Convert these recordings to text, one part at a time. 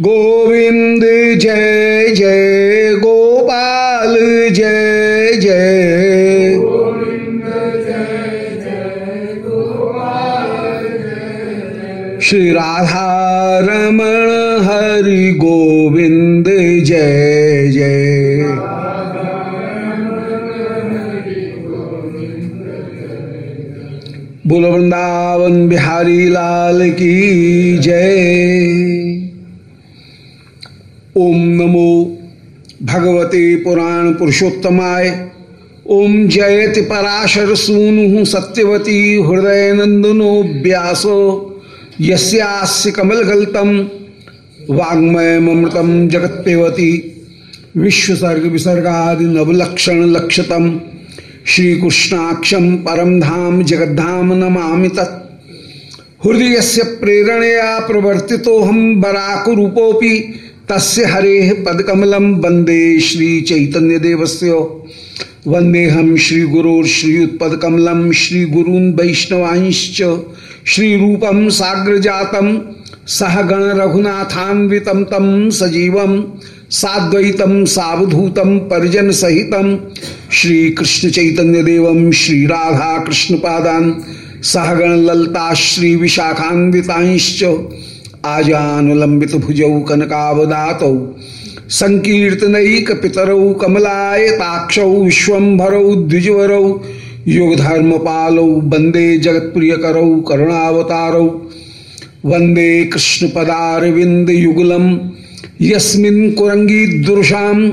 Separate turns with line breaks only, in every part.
गोविंद जय जय गोपाल, जय जय। श्री राधा रमण हरि गोविंद जय जय। बोल वृंदावन बिहारी लाल की जय। ओम नमो भगवते पुराण पुरुषोत्तमाय। ओम जयति पराशर सूनु सत्यवती हृदय नंदनो व्यासो। यस्यास्य कमलगल्तम वाङ्मयमृतम जगत्पेवती विश्वसर्ग विसर्गादि नवलक्षण लक्षतम। श्रीकृष्णाक्षम परम धाम जगद्धाम नमा तत्। हृदय से प्रेरणया प्रवर्ति हम बराकुरूपोपि तस्य हरे पदकमलम वंदे श्री चैतन्य देवस्य वंदे हम श्री गुरोपकमलम श्री गुरून वैष्णवांश्च। श्री रूपम साग्र जातम सह गण रघुनाथान्वित तम सजीवम साद्वैतम सावधूतम परिजन सहितम श्री कृष्ण चैतन्य देवम श्री राधा कृष्ण पादान सहगण ललता श्री विशाखान्विताश्च आजानुलंबित भुजौ कनकावदात संकर्तनक पितरौ कमलायताक्ष विश्वभरौ द्विजवरौ युगधर्म पालौ वंदे जगत प्रिय करौ करुणावतारौ वंदे कृष्ण पदारविंद युगलम यस्मिन् कुरंगी दुर्शाम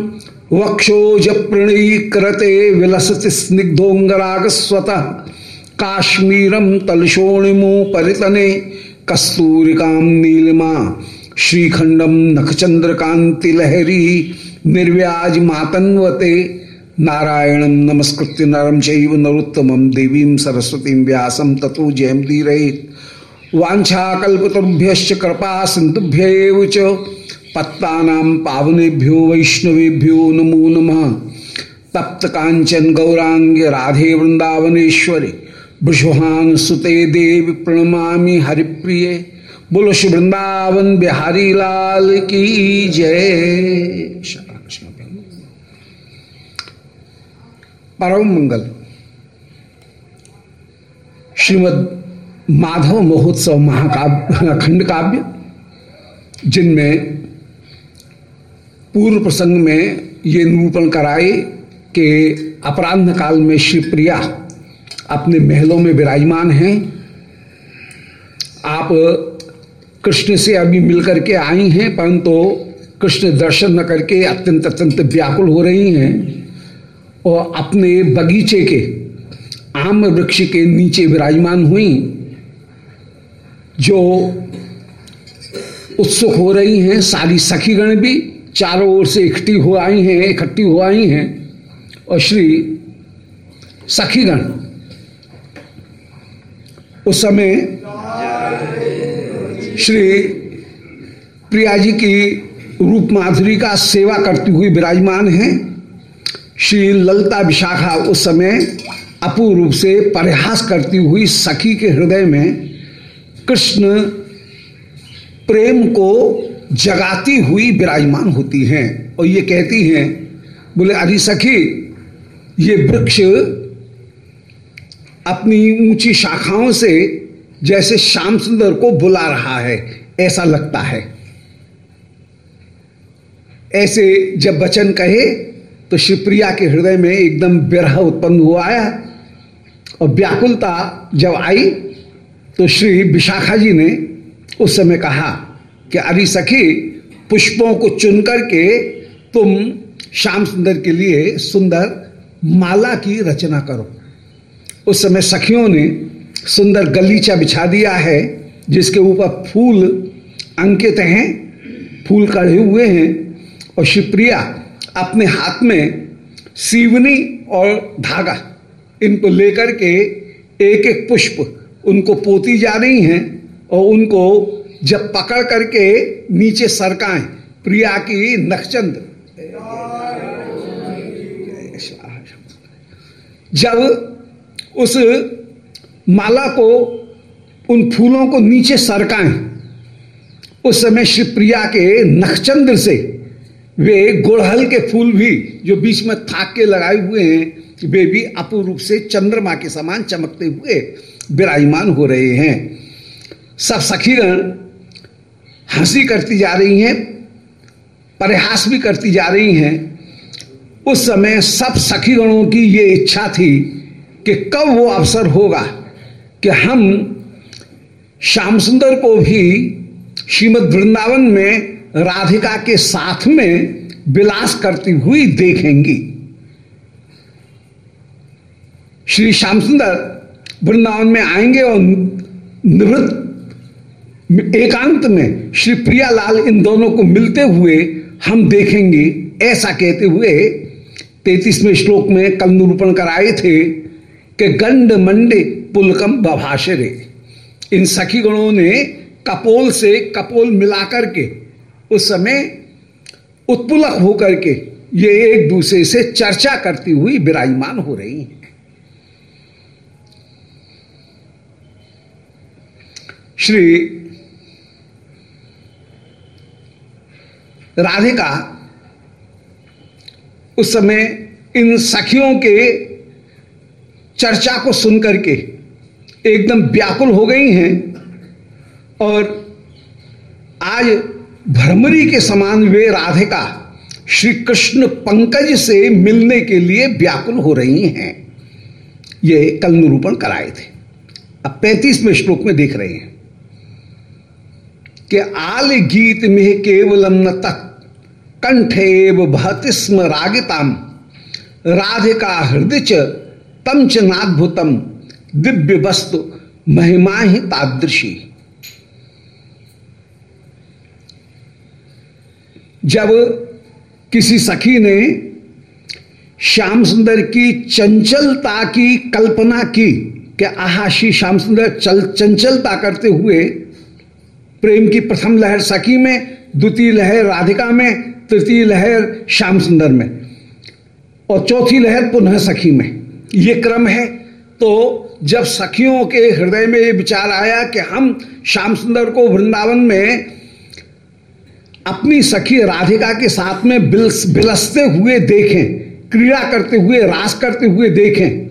वक्षोज प्रणयीकृते विलसति स्निग्धोंगराग स्वतः काश्मीरम तलशोणिमो परितने कस्तूरिकाम नीलिमा श्रीखंडम नखचंद्र कांति लहरी निर्व्याज मातन्वते नारायणम नमस्कृत्य नरम चैव नरोत्तम देवीं सरस्वती व्यासम तथो जयम दीरहित वाछाकल्पतरुभ्य कृपा सिंधुभ्य पत्ता पावनेभ्यो वैष्णवेभ्यो नमो नम। तप्त कांचन गौरांग राधे वृंदावनेश्वरी वृषभान सुते देव प्रणमा हरिप्रिय। बोलो श्री वृंदावन बिहारी लाल की जय। परम मंगल। श्रीमद माधव महोत्सव महाकाव्य, खंड काव्य, जिनमें पूर्व प्रसंग में ये निरूपण कराए कि अपराध काल में श्री प्रिया अपने महलों में विराजमान हैं। आप कृष्ण से अभी मिलकर के आई हैं, परंतु कृष्ण दर्शन न करके अत्यंत अत्यंत व्याकुल हो रही हैं और अपने बगीचे के, आम वृक्ष के नीचे विराजमान हुई, जो उत्सुक हो रही हैं। सारी सखीगण भी चारों ओर से इकट्ठी हो आई हैं, इकट्ठी हो आई हैं और श्री सखीगण उस समय श्री प्रिया जी की रूप माधुरी का सेवा करती हुई विराजमान है। श्री ललता विशाखा उस समय अपूर्व से परिहास करती हुई सखी के हृदय में कृष्ण प्रेम को जगाती हुई विराजमान होती हैं और ये कहती हैं, बोले, अरे सखी, ये वृक्ष अपनी ऊँची शाखाओं से जैसे श्याम सुंदर को बुला रहा है, ऐसा लगता है। ऐसे जब वचन कहे तो शिवप्रिया के हृदय में एकदम विरह उत्पन्न हुआ आया और व्याकुलता जब आई तो श्री विशाखा जी ने उस समय कहा कि, अरे सखी, पुष्पों को चुन करके तुम श्याम सुंदर के लिए सुंदर माला की रचना करो। उस समय सखियों ने सुंदर गलीचा बिछा दिया है, जिसके ऊपर फूल अंकित हैं, फूल कढ़े हुए हैं, और शिवप्रिया अपने हाथ में सीवनी और धागा इनको लेकर के एक एक पुष्प उनको पोती जा रही हैं, और उनको जब पकड़ करके नीचे सरकाएँ, प्रिया की नखचंद। जब उस माला को, उन फूलों को नीचे सरकाएँ। उस समय श्री प्रिया के नखचंद्र से वे गुड़हल के फूल भी जो बीच में थाक के लगाए हुए हैं, वे भी अपूर्व रूप से चंद्रमा के समान चमकते हुए विराजमान हो रहे हैं। सब सखीगण हँसी करती जा रही हैं, परिहास भी करती जा रही हैं। उस समय सब सखीगणों की ये इच्छा थी कि कब वो अवसर होगा कि हम श्याम सुंदर को भी श्रीमद वृंदावन में राधिका के साथ में विलास करती हुई देखेंगी। श्री श्याम सुंदर वृंदावन में आएँगे और निवृत्त एकांत में श्री प्रियालाल इन दोनों को मिलते हुए हम देखेंगे। ऐसा कहते हुए तैतीसवें श्लोक में कल निरूपण कराए थे कि गंड मंडे पुलकम बभाषरे। इन सखी गणों ने कपोल से कपोल मिलाकर के उस समय उत्पुलक होकर के ये एक दूसरे से चर्चा करती हुई विराजमान हो रही हैं। श्री राधिका उस समय इन सखियों के चर्चा को सुनकर के एकदम व्याकुल हो गई हैं और आज भ्रमरी के समान वे राधिका श्री कृष्ण पंकज से मिलने के लिए व्याकुल हो रही हैं। ये कल निरूपण कराए थे। अब पैंतीसवें श्लोक में देख रहे हैं कि आल गीत में केवलम न तक कंठेव भतिस्म रागिताम। राधिका हृदय तम च नाद्भुतम दिव्य वस्तु, महिमा ही तादृशी। जब किसी सखी ने श्याम सुंदर की चंचलता की कल्पना की कि आहा, श्री श्याम सुंदर चल, चंचलता करते हुए प्रेम की प्रथम लहर सखी में, द्वितीय लहर राधिका में, तृतीय लहर श्याम सुंदर में, और चौथी लहर पुनः सखी में। ये क्रम है। तो जब सखियों के हृदय में ये विचार आया कि हम श्याम सुंदर को वृंदावन में अपनी सखी राधिका के साथ में बिलसते हुए देखें, क्रीड़ा करते हुए, रास करते हुए देखें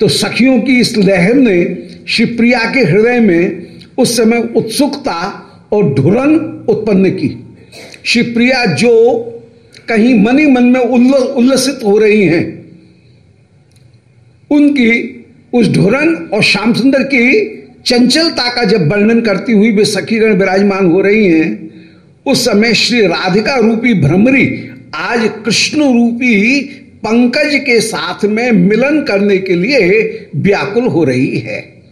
तो सखियों की इस लहर ने शिवप्रिया के हृदय में उस समय उत्सुकता और ढुरन उत्पन्न की। शिवप्रिया जो कहीं मनी मन में उल्लसित हो रही हैं उनकी, उस ढोरन और श्याम सुंदर की चंचलता का जब वर्णन करती हुई वे सखीगण विराजमान हो रही हैं, उस समय श्री राधिका रूपी भ्रमरी आज कृष्ण रूपी पंकज के साथ में मिलन करने के लिए व्याकुल हो रही है।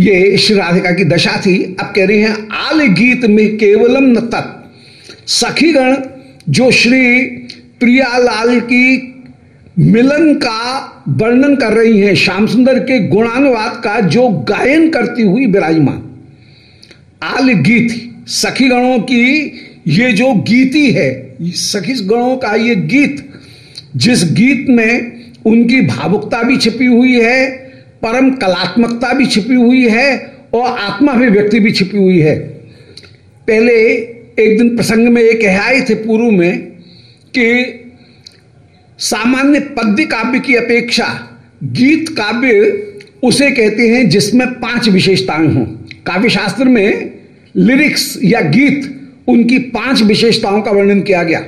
ये श्री राधिका की दशा थी। अब कह रही हैं, आल गीत में केवलम न तत्। सखीगण, जो श्री प्रियालाल की मिलन का वर्णन कर रही हैं श्याम सुंदर के गुणानुवाद का जो गायन करती हुई विराजमान। आल गीत सखी गणों की ये जो गीति है सखी गणों का ये गीत, जिस गीत में उनकी भावुकता भी छिपी हुई है, परम कलात्मकता भी छिपी हुई है और आत्मा भी व्यक्ति भी छिपी हुई है। पहले एक दिन प्रसंग में कह आए थे पूर्व में कि सामान्य पद्य काव्य की अपेक्षा गीत काव्य उसे कहते हैं जिसमें पाँच विशेषताएँ हों। काव्य शास्त्र में लिरिक्स या गीत, उनकी पाँच विशेषताओं का वर्णन किया गया।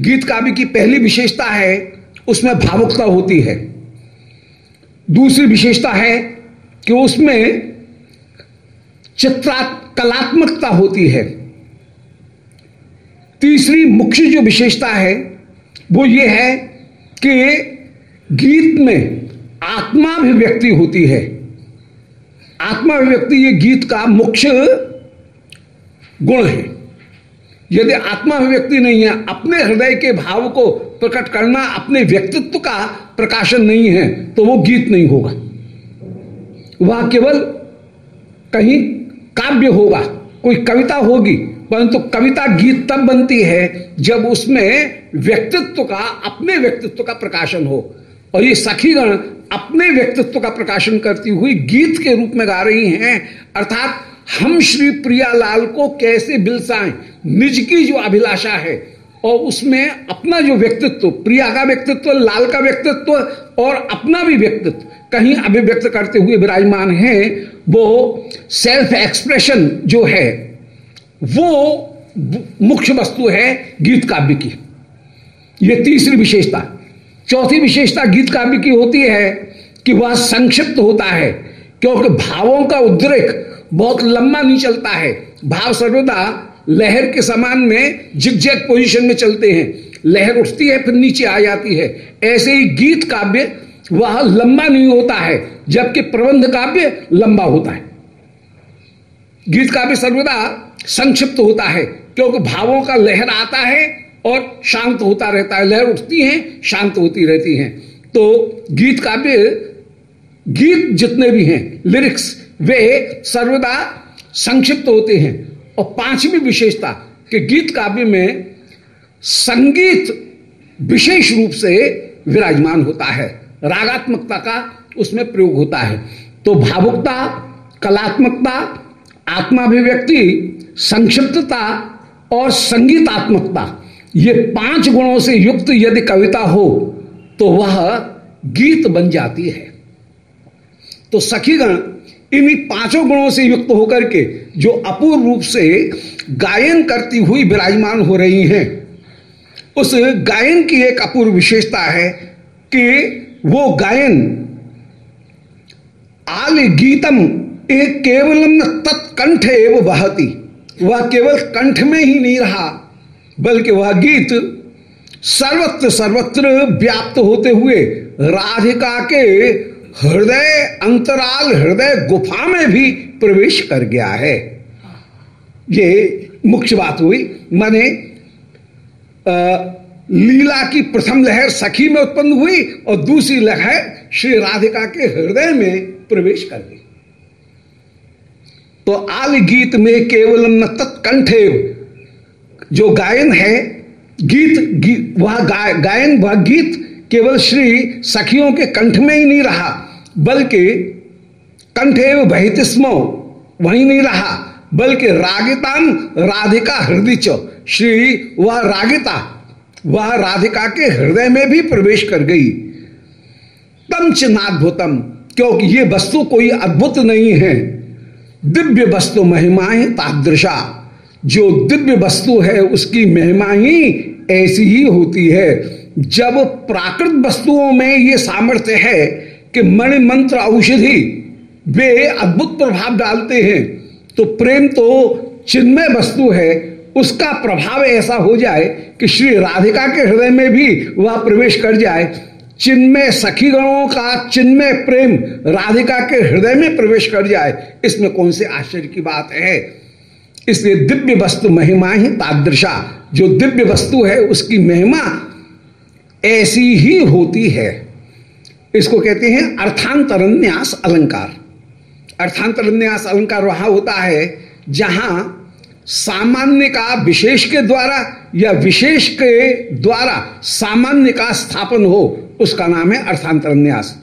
गीत काव्य की पहली विशेषता है, उसमें भावुकता होती है। दूसरी विशेषता है कि उसमें चित्रा कलात्मकता होती है। तीसरी मुख्य जो विशेषता है वो ये है कि गीत में आत्माभिव्यक्ति होती है। आत्माभिव्यक्ति ये गीत का मुख्य गुण है। यदि आत्माभिव्यक्ति नहीं है, अपने हृदय के भाव को प्रकट करना अपने व्यक्तित्व का प्रकाशन नहीं है तो वो गीत नहीं होगा। वह केवल कहीं काव्य होगा, कोई कविता होगी परंतु कविता गीत तब बनती है जब उसमें व्यक्तित्व का, अपने व्यक्तित्व का प्रकाशन हो। और ये सखीगण अपने व्यक्तित्व का प्रकाशन करती हुई गीत के रूप में गा रही हैं। अर्थात हम श्री प्रियालाल को कैसे बिलसाएँ? निज की जो अभिलाषा है और उसमें अपना जो व्यक्तित्व, प्रिया का व्यक्तित्व, लाल का व्यक्तित्व और अपना भी व्यक्तित्व कहीं अभिव्यक्त करते हुए विराजमान है, वो सेल्फ एक्सप्रेशन जो है वो मुख्य वस्तु है गीत काव्य की। ये तीसरी विशेषता। चौथी विशेषता गीत काव्य की होती है कि वह संक्षिप्त होता है, क्योंकि भावों का उद्रेक बहुत लंबा नहीं चलता है। भाव सर्वदा लहर के समान में जिगजैग पोजीशन में चलते हैं। लहर उठती है, फिर नीचे आ जाती है। ऐसे ही गीत काव्य वह लंबा नहीं होता है, जबकि प्रबंध काव्य लंबा होता है। गीत काव्य सर्वदा संक्षिप्त होता है, क्योंकि भावों का लहर आता है और शांत होता रहता है। लहर उठती है, शांत होती रहती है। तो गीत काव्य गीत जितने भी हैं लिरिक्स वे सर्वदा संक्षिप्त होते हैं। और पांचवी विशेषता कि गीत काव्य में संगीत विशेष रूप से विराजमान होता है। रागात्मकता का उसमें प्रयोग होता है। तो भावुकता, कलात्मकता आत्माभिव्यक्ति, संक्षिप्तता और संगीतात्मकता, ये पाँच गुणों से युक्त यदि कविता हो तो वह गीत बन जाती है। तो सखीगण, इन्हीं पाँचों गुणों से युक्त होकर के जो अपूर्व रूप से गायन करती हुई विराजमान हो रही हैं, उस गायन की एक अपूर्व विशेषता है कि वो गायन आल गीतम एक केवलम तत्कंठ एवं बहती। वह केवल कंठ में ही नहीं रहा, बल्कि वह गीत सर्वत्र सर्वत्र व्याप्त होते हुए राधिका के हृदय अंतराल, हृदय गुफा में भी प्रवेश कर गया है। ये मुख्य बात हुई। माने लीला की प्रथम लहर सखी में उत्पन्न हुई और दूसरी लहर श्री राधिका के हृदय में प्रवेश कर गई। तो आल गीत में केवल न तत्कंठे जो गायन है गीत, गीत वह गा, गायन वह गीत केवल श्री सखियों के कंठ में ही नहीं रहा बल्कि कंठेव बहितिस्मो वही नहीं रहा बल्कि रागिताम राधिका हृदय श्री वह रागिता वह राधिका के हृदय में भी प्रवेश कर गई। तम चिन्नाद्भुतम क्योंकि ये वस्तु कोई अद्भुत नहीं है। दिव्य वस्तु महिमाएँ तादृशा। जो दिव्य वस्तु है, उसकी महिमा ही ऐसी ही होती है। जब प्राकृत वस्तुओं में ये सामर्थ्य है कि मणि मंत्र औषधि, वे अद्भुत प्रभाव डालते हैं तो प्रेम तो चिन्मय वस्तु है। उसका प्रभाव ऐसा हो जाए कि श्री राधिका के हृदय में भी वह प्रवेश कर जाए चिन्मय सखी गणों का चिन्मय प्रेम राधिका के हृदय में प्रवेश कर जाए, इसमें कौन से आश्चर्य की बात है? इसलिए दिव्य वस्तु महिमा ही तादृशा। जो दिव्य वस्तु है, उसकी महिमा ऐसी ही होती है। इसको कहते हैं अर्थांतरन्यास अलंकार। अर्थांतरन्यास अलंकार वहाँ होता है, जहाँ सामान्य का विशेष के द्वारा या विशेष के द्वारा सामान्य का स्थापन हो। उसका नाम है अर्थांतरन्यास।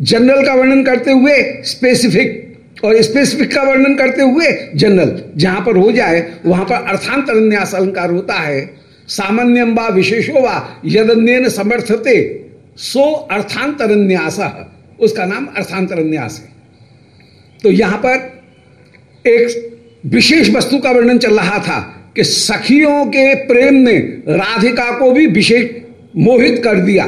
जनरल का वर्णन करते हुए स्पेसिफिक और स्पेसिफिक का वर्णन करते हुए जनरल जहाँ पर हो जाए, वहाँ पर अर्थांतरन्यास अलंकार होता है। सामान्यम विशेषो वा यदन्य समर्थते, सो अर्थांतरन्यास। उसका नाम अर्थांतरन्यास है। तो यहाँ पर एक विशेष वस्तु का वर्णन चल रहा था कि सखियों के प्रेम ने राधिका को भी विशेष मोहित कर दिया।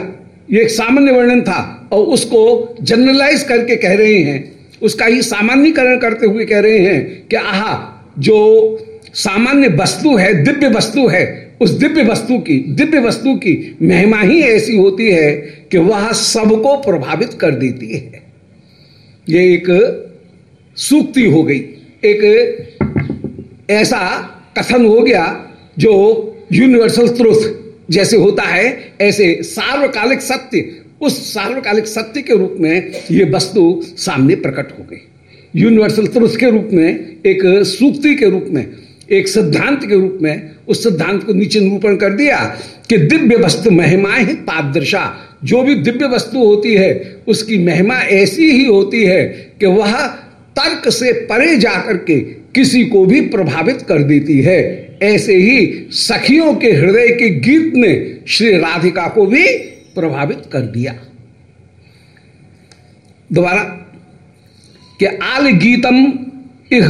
ये एक सामान्य वर्णन था और उसको जनरलाइज करके कह रहे हैं। उसका ही सामान्यकरण करते हुए कह रहे हैं कि आहा, जो सामान्य वस्तु है, दिव्य वस्तु है, उस दिव्य वस्तु की, दिव्य वस्तु की महिमा ही ऐसी होती है कि वह सबको प्रभावित कर देती है। ये एक सूक्ति हो गई। एक ऐसा कथन हो गया जो यूनिवर्सल ट्रुथ जैसे होता है, ऐसे सार्वकालिक सत्य, उस सार्वकालिक सत्य के रूप में ये वस्तु सामने प्रकट हो गई। यूनिवर्सल ट्रुथ के रूप में, एक सूक्ति के रूप में, एक सिद्धांत के रूप में, उस सिद्धांत को नीचे निरूपण कर दिया कि दिव्य वस्तु महिमाएँ तादृशा जो भी दिव्य वस्तु होती है, उसकी महिमा ऐसी ही होती है कि वह तर्क से परे जाकर के किसी को भी प्रभावित कर देती है। ऐसे ही सखियों के हृदय के गीत ने श्री राधिका को भी प्रभावित कर दिया। दोबारा, कि आल गीतम इह।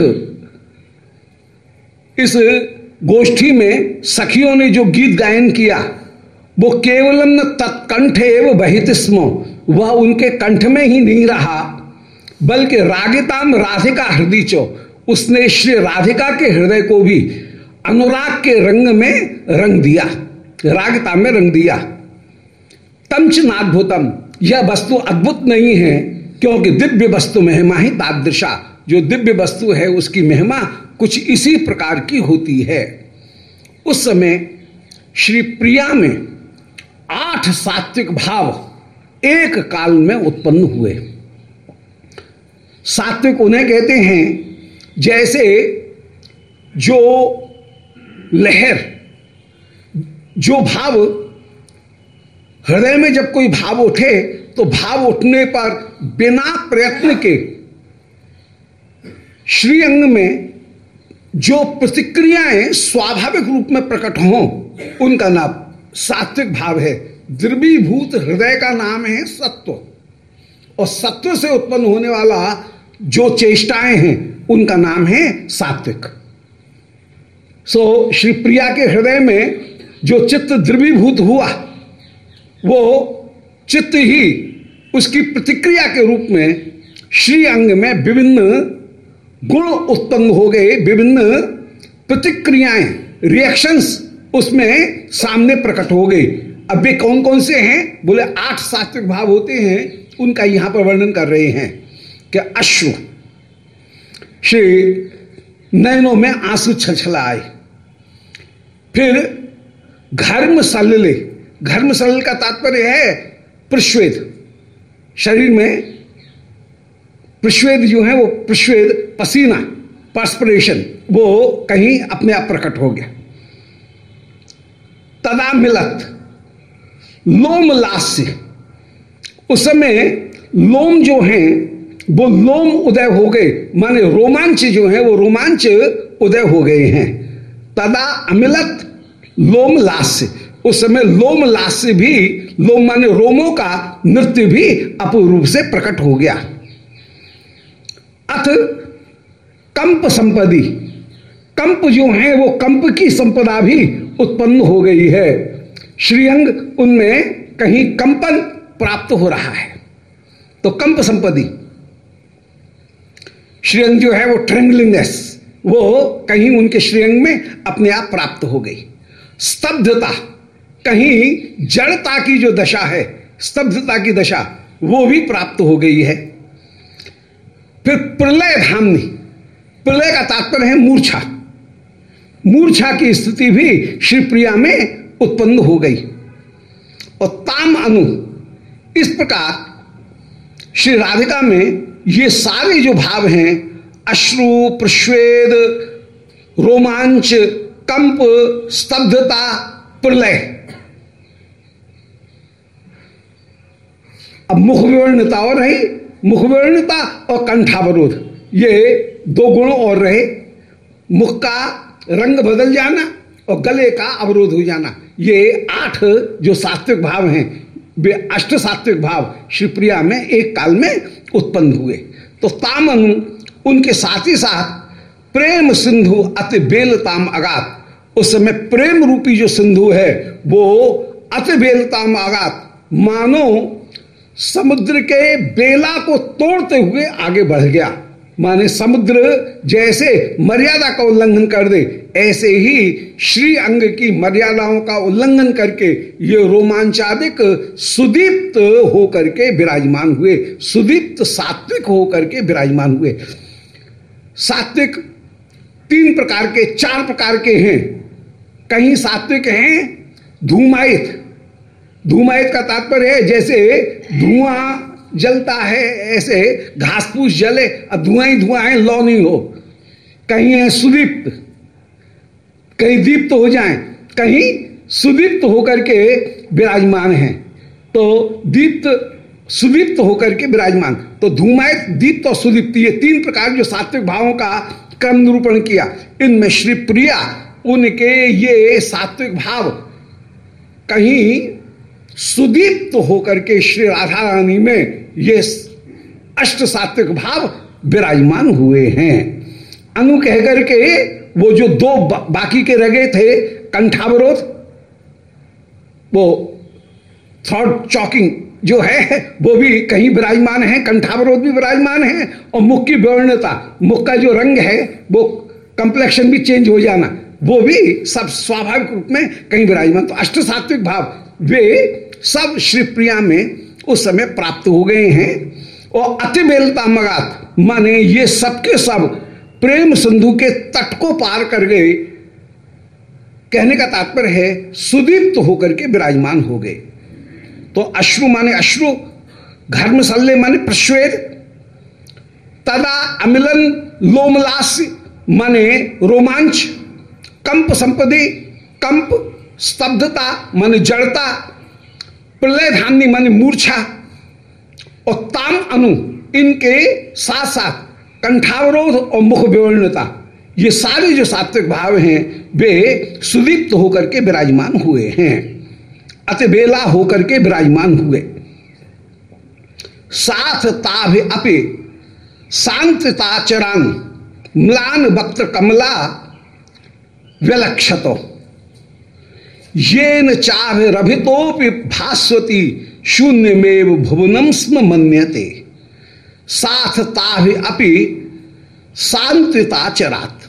इस गोष्ठी में सखियों ने जो गीत गायन किया, वो केवलम तत्कंठ एवं बहित वह उनके कंठ में ही नहीं रहा, बल्कि रागिताम राधिका हृदय चो। उसने श्री राधिका के हृदय को भी अनुराग के रंग में रंग दिया, रागता में रंग दिया। तमच नाद्भुतम यह वस्तु अद्भुत नहीं है, क्योंकि दिव्य वस्तु महिमा ही तादृशा। जो दिव्य वस्तु है, उसकी महिमा कुछ इसी प्रकार की होती है। उस समय श्री प्रिया में आठ सात्विक भाव एक काल में उत्पन्न हुए। सात्विक उन्हें कहते हैं जैसे जो लहर, जो भाव, हृदय में जब कोई भाव उठे तो भाव उठने पर बिना प्रयत्न के श्रीअंग में जो प्रतिक्रियाएँ स्वाभाविक रूप में प्रकट हों, उनका नाम सात्विक भाव है। द्रवीभूत हृदय का नाम है सत्व। और सत्व से उत्पन्न होने वाला जो चेष्टाएँ हैं उनका नाम है सात्विक। सो so, श्री प्रिया के हृदय में जो चित्त द्रवीभूत हुआ वो चित्त ही उसकी प्रतिक्रिया के रूप में श्री अंग में विभिन्न गुण उत्पन्न हो गए विभिन्न प्रतिक्रियाएँ रिएक्शंस उसमें सामने प्रकट हो गई। अब वे कौन कौन से हैं? बोले आठ सात्विक भाव होते हैं उनका यहाँ पर वर्णन कर रहे हैं कि अश्रु। श्री नयनों में आँसू छलछलाए। फिर घर्म सलले घर्म सलल का तात्पर्य है प्रश्वेद शरीर में प्रश्वेद जो है वो प्रश्वेद पसीना पर्सपरेशन वो कहीं अपने आप प्रकट हो गया। तदा मिलत लोम लास्य उस समय लोम जो है वो लोम उदय हो गए। माने रोमांच जो है, वो रोमांच उदय हो गए हैं। तदा अमिलत लोम लास्य उस समय लोम लास्य भी, लोम माने रोमों का नृत्य भी अपूर्व रूप से प्रकट हो गया। अथ कंप संपदी। कंप जो है, वो कंप की संपदा भी उत्पन्न हो गई है। श्रीअंग, उनमें कहीं कंपन प्राप्त हो रहा है। तो कंप संपदी। श्रीअंग जो है वो ट्रेंगलिंगनेस वो कहीं उनके श्रीअंग में अपने आप प्राप्त हो गई। स्तब्धता, कहीं जड़ता की जो दशा है, स्तब्धता की दशा, वो भी प्राप्त हो गई है। फिर प्रलय धामनी, प्रलय का तात्पर्य है मूर्छा। मूर्छा की स्थिति भी श्री प्रिया में उत्पन्न हो गई। और ताम अनु, इस प्रकार श्री राधिका में ये सारे जो भाव हैं, अश्रु, प्रश्वेद, रोमांच, कंप, स्तब्धता, प्रलय। अब मुख विवर्णता और रही मुख विवर्णता और कंठावरोध। ये दो गुण और रहे, मुख का रंग बदल जाना और गले का अवरोध हो जाना। ये आठ जो सात्विक भाव हैं, वे अष्ट सात्विक भाव शिवप्रिया में एक काल में उत्पन्न हुए। तो तामन उनके साथ ही साथ प्रेम सिंधु अति बेल ताम अगात उस समय प्रेम रूपी जो सिंधु है, वो अति बेल ताम अगात मानो समुद्र के बेला को तोड़ते हुए आगे बढ़ गया। माने समुद्र जैसे मर्यादा का उल्लंघन कर दे, ऐसे ही श्री अंग की मर्यादाओं का उल्लंघन करके ये रोमांचादिक सुदीप्त होकर के विराजमान हुए, सुदीप्त सात्विक होकर के विराजमान हुए। सात्विक तीन प्रकार के, चार प्रकार के हैं। कहीं सात्विक हैं, धूमायित। धूमायित का तात्पर्य है जैसे धुआँ जलता है, ऐसे घास फूस जले धुआँ ही धुआँ है, लौ नहीं हो। कहीं है सुदीप्त, कहीं दीप्त तो हो जाए, कहीं सुदीप्त तो होकर के विराजमान है। तो दीप्त, सुदीप्त होकर के विराजमान। तो धूमायत दीप्त और सुदीप्त, ये तीन प्रकार जो सात्विक भावों का क्रम निरूपण किया। इनमें श्री प्रिया, उनके ये सात्विक भाव, कहीं सुदीप्त होकर के श्री राधा रानी में ये अष्ट सात्विक भाव विराजमान हुए हैं। अनु कहकर के वो जो दो बा, बाकी के रगे थे कंठावरोध वो थॉट चॉकिंग जो है वो भी कहीं विराजमान है कंठावरोध भी विराजमान है और मुख की विवर्णता मुख का जो रंग है वो कंप्लेक्शन भी चेंज हो जाना वो भी सब स्वाभाविक रूप में कहीं विराजमान। तो अष्ट सात्विक भाव वे सब श्री प्रिया में उस समय प्राप्त हो गए हैं और अति बेलता मगात। माने ये सबके सब प्रेम सिंधु के तट को पार कर गए। कहने का तात्पर्य है, सुदीप्त होकर के विराजमान हो गए। तो अश्रु माने अश्रु, घर्म सल्ले माने प्रश्वेद, तदा अमिलन लोमलास माने रोमांच, कंप संपदि, कंप स्तब्धता माने जड़ता प्रलय धान्य माने मूर्छा। और ताम अनु, इनके साथ साथ कंठावरोध और मुख विवर्णता ये सारे जो सात्विक भाव हैं, वे सुदीप्त होकर के विराजमान हुए हैं। अतिबेला होकर के विराजमान हुए। साथ ताभ अपे शांतताचरान म्लान वक्त कमला विलक्षतो ये न चाह रभितोपि भास्वती शून्य में भुवनम स्म मन्यते। साथ ताभ अपि शांतताचरात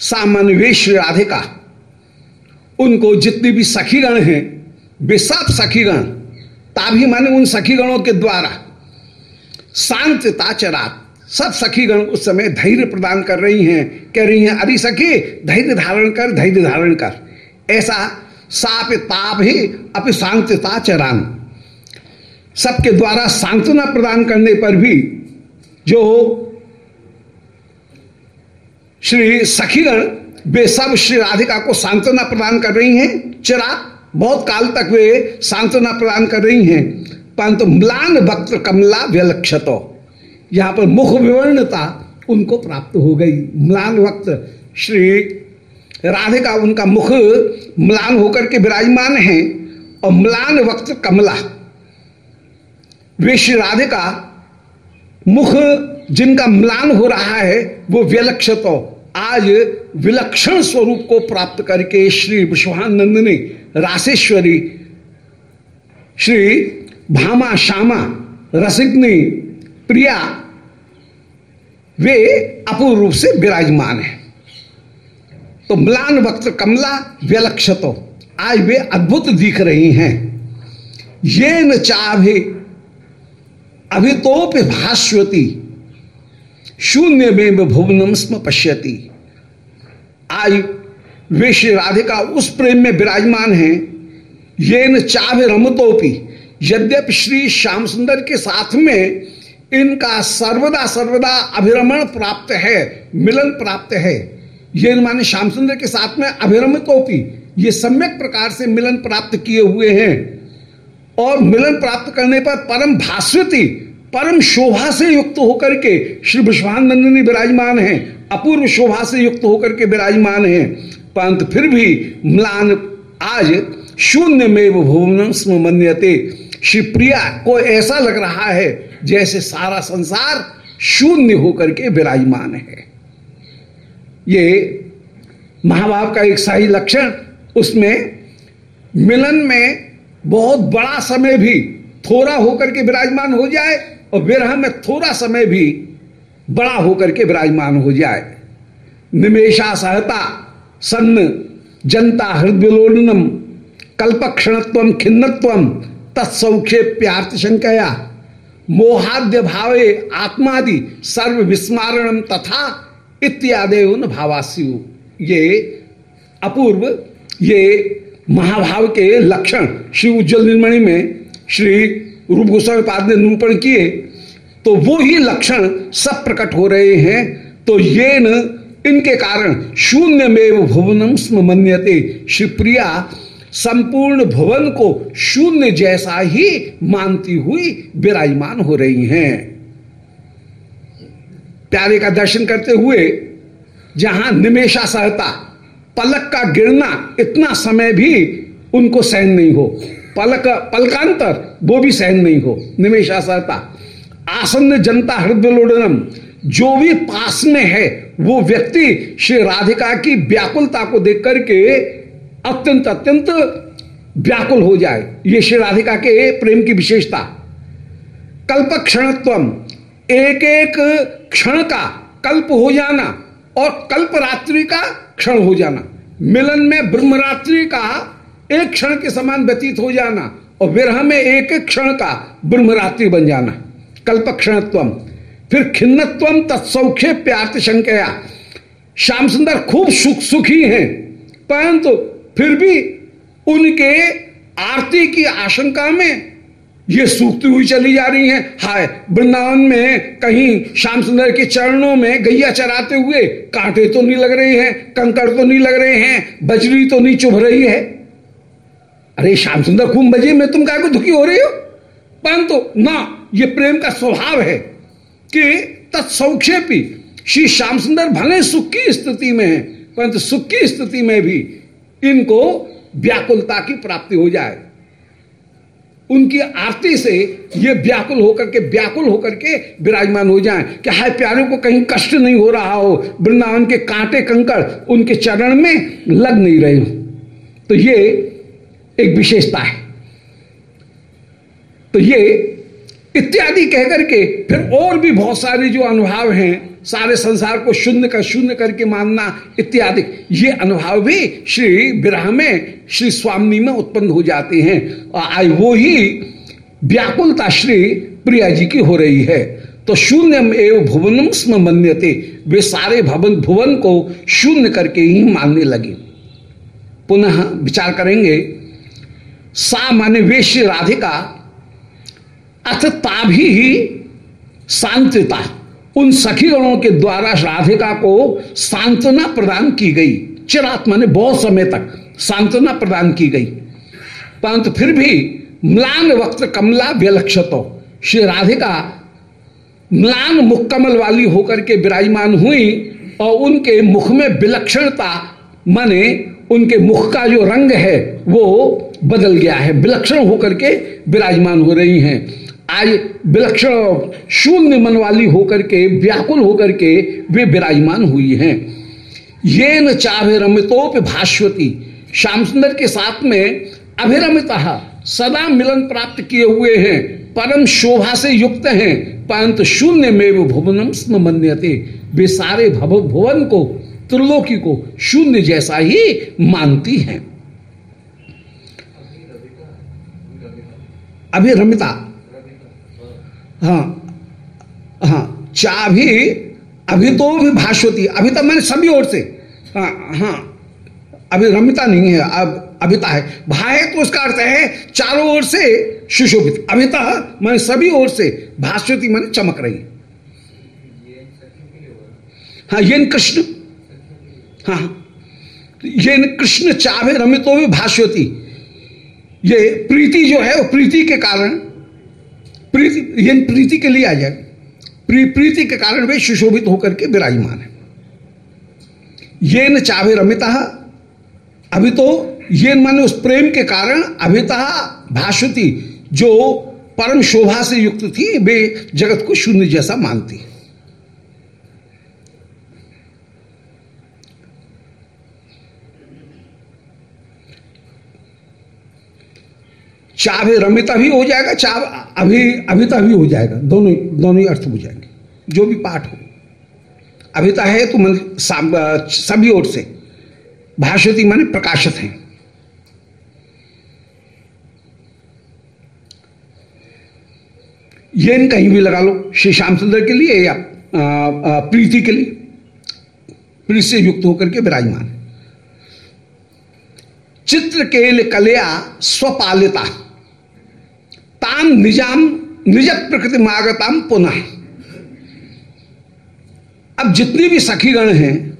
सामान्य वेश राधिका, उनको जितनी भी सखीगण हैं, वे सब सखीगण, ताभी माने उन सखीगणों के द्वारा शांतताचरात सब सखीगण उस समय धैर्य प्रदान कर रही हैं, कह रही हैं, अरे सखी, धैर्य धारण कर, धैर्य धारण कर। ऐसा साप ताप ही अपि शांतता चरान सबके द्वारा सांत्वना प्रदान करने पर भी जो श्री सखीगण वे सब श्री राधिका को सांत्वना प्रदान कर रही हैं चरा बहुत काल तक वे सांत्वना प्रदान कर रही हैं। परंतु म्लान वक्त कमला व्यलक्षतो, यहाँ पर मुख विवर्णता उनको प्राप्त हो गई। म्लान वक्त श्री राधिका उनका मुख म्लान होकर के विराजमान है और म्लान वक्त कमला। वे श्री राधिका मुख जिनका म्लान हो रहा है, वो व्यलक्षित आज विलक्षण स्वरूप को प्राप्त करके श्री विश्वानंद ने राशेश्वरी, श्री भामा, श्यामा, रसिकनी, प्रिया, वे अपूर्व रूप से विराजमान है। तो म्लान वक्त कमला व्यलक्षतो। आज वे अद्भुत दिख रही हैं। ये न चाहे अभितोप भास्वती शून्य में भुवनम स्म पश्यति आज वे श्री राधिका उस प्रेम में विराजमान हैं। ये न चाहे रमतोपी। यद्यपि श्री श्याम सुंदर के साथ में इनका सर्वदा सर्वदा अभिरमण प्राप्त है, मिलन प्राप्त है। ये माने श्याम सुंदर के साथ में अभिरमितोपी ये सम्यक प्रकार से मिलन प्राप्त किए हुए हैं। और मिलन प्राप्त करने पर परम भास्वती, परम शोभा से युक्त होकर के श्री विश्वानंदिनी विराजमान है। अपूर्व शोभा से युक्त होकर के विराजमान है। परंतु फिर भी म्लान आज शून्य में भुवन स्म मन्यते। श्री प्रिया को ऐसा लग रहा है जैसे सारा संसार शून्य होकर के विराजमान है। ये महाभाव का एक सही लक्षण उसमें मिलन में बहुत बड़ा समय भी थोड़ा होकर के विराजमान हो जाए और विरह में थोड़ा समय भी बड़ा होकर के विराजमान हो जाए। निमेशा सहता, सन्न, जनता हृदयोलनम कल्पक्षणत्व, खिन्नत्व, तत्सौख्य प्यार्थ शंकया मोहाद्य भावे आत्मादि सर्व विस्मारणम तथा इत्यादि उन भावास्यु। ये अपूर्व, ये महाभाव के लक्षण श्री उज्जवल निर्मणि में श्री रूप गोस्वामी पाद ने निरूपण किए तो वो ही लक्षण सब प्रकट हो रहे हैं। तो ये न इनके कारण शून्य में भुवनम स्म मन्यते शिवप्रिया संपूर्ण भुवन को शून्य जैसा ही मानती हुई विराजमान हो रही हैं। प्यारे का दर्शन करते हुए जहाँ निमेशा सहता, पलक का गिरना, इतना समय भी उनको सहन नहीं हो। पलक, पलकांतर, वो भी सहन नहीं हो। निमेशा सहता, आसन्न जनता हृदय जो भी पास में है, वो व्यक्ति श्री राधिका की व्याकुलता को देख करके अत्यंत अत्यंत व्याकुल हो जाए। ये श्री राधिका के प्रेम की विशेषता। कल्प क्षणत्व एक एक क्षण का कल्प हो जाना और कल्प रात्रि का क्षण हो जाना। मिलन में ब्रह्मरात्रि का एक क्षण के समान व्यतीत हो जाना और विरह में एक एक क्षण का ब्रह्मरात्रि बन जाना। कल्प क्षणत्व फिर खिन्नत्व तत्सौख्य प्यार्थ शंकया श्याम सुंदर खूब सुख सुखी हैं, परंतु फिर भी उनके आरती की आशंका में ये सूखती हुई चली जा रही है। हाय, वृंदावन में कहीं श्याम सुंदर के चरणों में गैया चराते हुए कांटे तो नहीं लग रहे हैं, कंकड़ तो नहीं लग रहे हैं, बजरी तो नहीं चुभ रही है। अरे श्याम सुंदर, खूब बजे में तुम क्या दुखी हो रही हो? परंतु ना, ये प्रेम का स्वभाव है कि तत्सौक्षेपी श्री श्याम सुंदर भले सुख की स्थिति में है, परंतु सुख की स्थिति में भी इनको व्याकुलता की प्राप्ति हो जाए। उनकी आरती से ये व्याकुल होकर के, व्याकुल होकर के विराजमान हो जाएँ कि हाय प्यारे को कहीं कष्ट नहीं हो रहा हो, वृंदावन के कांटे कंकड़ उनके चरण में लग नहीं रहे हो। तो ये एक विशेषता है। तो ये इत्यादि कहकर के फिर और भी बहुत सारे जो अनुभव हैं सारे संसार को शून्य का शून्य करके मानना इत्यादि। ये अनुभव भी श्री विरह में, श्री स्वामी में उत्पन्न हो जाते हैं। और वो ही व्याकुलता श्री प्रिया जी की हो रही है। तो शून्यम एवं भुवनम स्म मन्यते। वे सारे भवन, भुवन को शून्य करके ही मानने लगे। पुनः विचार करेंगे। सा माने वे श्री राधिका, अथ ताभी ही शांतता। उन सखी गणों के द्वारा राधिका को सांत्वना प्रदान की गई। चिरात्मा ने बहुत समय तक सांत्वना प्रदान की गई। परंतु फिर भी म्लान वक्त कमला व्यलक्षत श्री राधिका म्लान मुख कमल वाली होकर के विराजमान हुई और उनके मुख में विलक्षणता माने उनके मुख का जो रंग है, वो बदल गया है। विलक्षण होकर के विराजमान हो रही हैं। आज विलक्षण शून्य मन वाली होकर के, व्याकुल होकर के वे विराजमान हुई हैं। ये न चाहे रमितोप श्याम सुंदर के साथ में अभिरमिता सदा मिलन प्राप्त किए हुए हैं, परम शोभा से युक्त हैं, परंतु शून्य में वो भुवनम स्म मन्यते वे सारे भव भुवन को, त्रिलोकी को शून्य जैसा ही मानती हैं। अभिरमिता हाँ हाँ चाभी अभी तो भी भाष्यती, अभी तो मैंने सभी ओर से हाँ हाँ अभी रमिता नहीं है, अब अभिता है। भाई तो उसका अर्थ है, चारों ओर से सुशोभित। अभिता मैंने सभी ओर से भाष्यती मैंने चमक रही। हाँ ये कृष्ण। हाँ ये कृष्ण चाहे रमितो भी भाष्यती। ये प्रीति जो है, वो प्रीति के कारण प्रीति प्रीति के लिए आ जाए प्री, प्रीति के कारण वे सुशोभित होकर के विराजमान है। ये न चाहे रमिता अभी तो ये माने उस प्रेम के कारण अभिता भाषुति जो परम शोभा से युक्त थी वे जगत को शून्य जैसा मानती चाहे रमिता भी हो जाएगा, चाह अभी अभिता भी हो जाएगा। दोनों दोनों ही अर्थ जाएँगे जो भी पाठ हो। अभिता है तो मन सभी ओर से। भाषती माने प्रकाशित हैं। ये इन कहीं भी लगा लो, श्री श्याम सुंदर के लिए या प्रीति के लिए। प्रीति से युक्त होकर के विराजमान। चित्र केल कलया स्वपालिता। ताम निज़ाम निज प्रकृति मागताम पुनः। अब जितनी भी सखीगण हैं,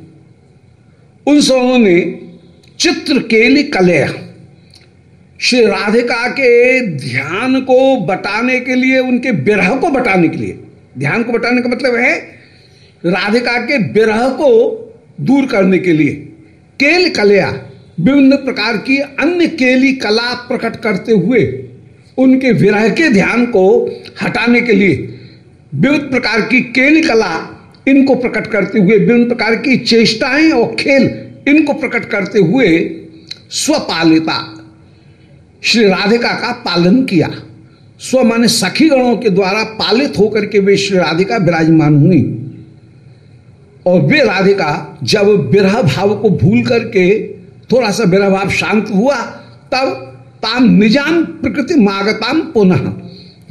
उन सबों ने चित्र केली कलय। श्री राधिका के ध्यान को बटाने के लिए, उनके विरह को बटाने के लिए। ध्यान को बटाने का मतलब है, राधिका के विरह को दूर करने के लिए। केल कलया, विभिन्न प्रकार की अन्य केली कला प्रकट करते हुए उनके विरह के ध्यान को हटाने के लिए विविध प्रकार की केल कला इनको प्रकट करते हुए विभिन्न प्रकार की चेष्टाएँ और खेल इनको प्रकट करते हुए स्वपालिता, श्री राधिका का पालन किया। स्व माने सखी गणों के द्वारा पालित होकर के वे श्री राधिका विराजमान हुई। और वे राधिका जब विरह भाव को भूल करके थोड़ा सा विरह भाव शांत हुआ, तब ताम निज़ाम प्रकृति मागताम पुनः।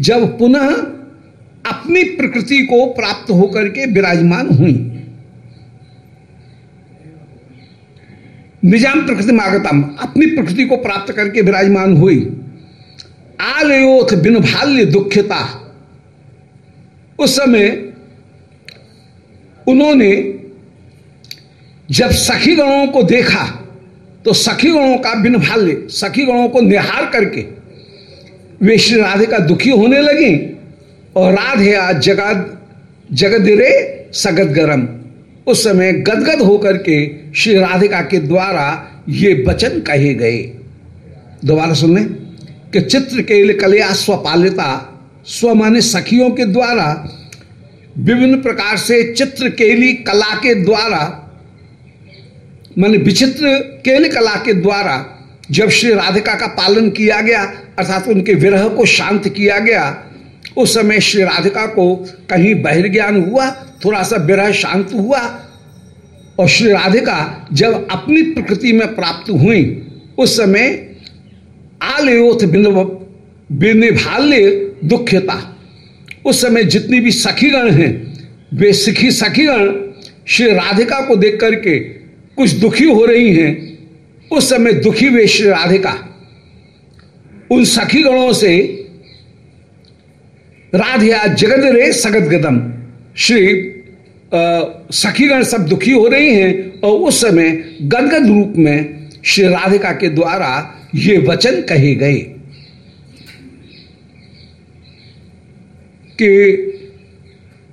जब पुनः अपनी प्रकृति को प्राप्त होकर के विराजमान हुई। निज़ाम प्रकृति मागतम, अपनी प्रकृति को प्राप्त करके विराजमान हुई। आलयोथ बिन भाल्य दुखिता। उस समय उन्होंने जब सखी गणों को देखा तो सखी गणों का बिन भाल्य सखी गणों को निहार करके वे श्री राधे का दुखी होने लगी और राधे आज जगद, जगदिरे सगद गरम। उस समय गदगद होकर के श्री राधिका के द्वारा ये वचन कहे गए। दोबारा सुनने कि चित्र के लिए कलिया स्वपालिता स्व माने सखियों के द्वारा, विभिन्न प्रकार से चित्र केली कला के द्वारा माने विचित्र केली कला के द्वारा जब श्री राधिका का पालन किया गया, अर्थात उनके विरह को शांत किया गया, उस समय श्री राधिका को कहीं बहिर्ज्ञान हुआ थोड़ा सा विरह शांत हुआ, और श्री राधिका जब अपनी प्रकृति में प्राप्त हुई, उस समय आलयोथ बिनिभाल्य दुख्यता। उस समय जितनी भी सखीगण हैं, वे सिखी सखीगण श्री राधिका को देख करके कुछ दुखी हो रही हैं, उस समय दुखी वे श्री राधिका। उन सखीगणों से राधिया जगद रे सगत गदम श्री सखीगण सब दुखी हो रही हैं, और उस समय गदगद रूप में श्री राधिका के द्वारा ये वचन कहे गए कि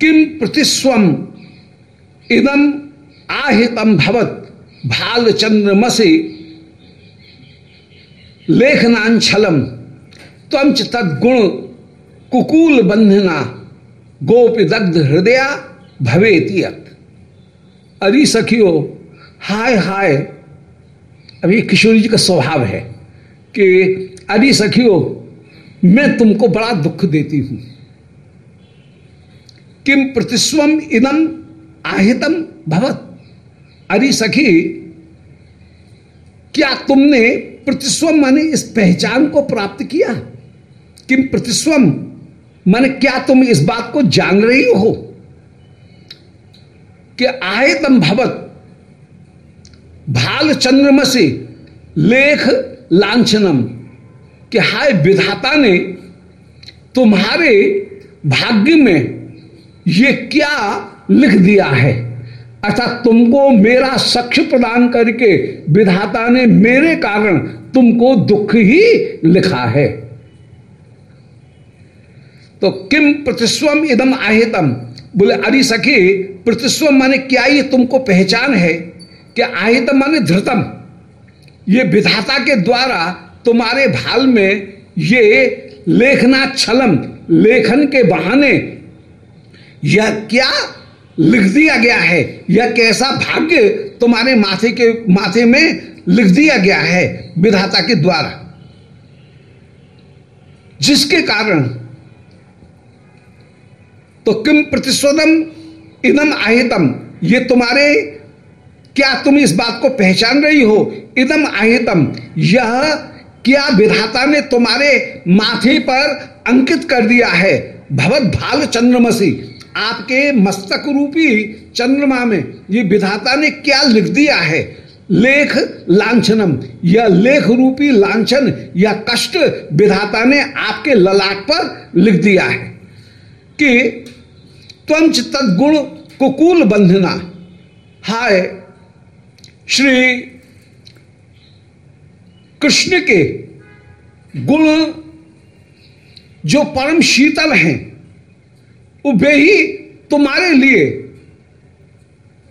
किम प्रतिस्वम इदम आहितम भवत। भाल चंद्रमसी लेखनांछलम तम तदगुण कुकूल बंधना गोपी दग्ध हृदया भवे अरे सखियो, हाय हाय। अभी किशोरी जी का स्वभाव है कि अरे सखियो, मैं तुमको बड़ा दुख देती हूँ। किम प्रतिस्वम इदम आहितम भवत? अरे सखी, क्या तुमने प्रतिस्वम माने इस पहचान को प्राप्त किया? किम प्रतिस्वम? माने क्या तुम इस बात को जान रही हो? कि आयतम भवत भाल चंद्रमसी लेख लांछनम, कि हाय विधाता ने तुम्हारे भाग्य में ये क्या लिख दिया है? अर्थात तुमको मेरा सक्ष प्रदान करके विधाता ने मेरे कारण तुमको दुख ही लिखा है। तो किम प्रतिस्वम इदम आहितम? बोले, अरे सखी, प्रतिस्वम माने क्या ये तुमको पहचान है? कि आहितम माने धृतम? ये विधाता के द्वारा तुम्हारे भाल में ये लेखना छलम लेखन के बहाने, यह क्या लिख दिया गया है। यह कैसा भाग्य तुम्हारे माथे के, माथे में लिख दिया गया है विधाता के द्वारा? जिसके कारण तो किम प्रतिशोधम इदम आहितम। ये तुम्हारे, क्या तुम इस बात को पहचान रही हो? इदम आहितम। यह क्या विधाता ने तुम्हारे माथे पर अंकित कर दिया है? भवत भाल चंद्रमसी आपके मस्तक रूपी चंद्रमा में ये विधाता ने क्या लिख दिया है? लेख लांछनम। या लेख रूपी लांछन या कष्ट विधाता ने आपके ललाट पर लिख दिया है कि त्वंच तदगुण कुकूल बंधना। हाय, श्री कृष्ण के गुण जो परम शीतल हैं वे ही तुम्हारे लिए।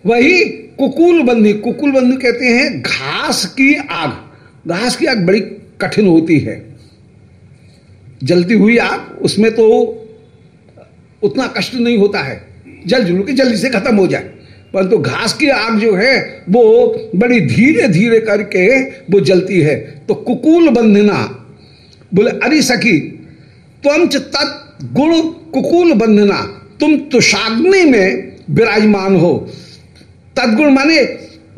वही कुकुल बंदी कुकुल बंदी कहते हैं घास की आग। घास की आग बड़ी कठिन होती है। जलती हुई आग, उसमें तो उतना कष्ट नहीं होता है। जल जुल के जल्दी से खत्म हो जाए। परंतु तो घास की आग जो है, वो बड़ी धीरे धीरे करके वो जलती है। तो कुकुल बंधना बोले अरे सखी तुम तत् गुण कुकुल बंधना, तुम तुषाग्नि में विराजमान हो। तदगुण माने,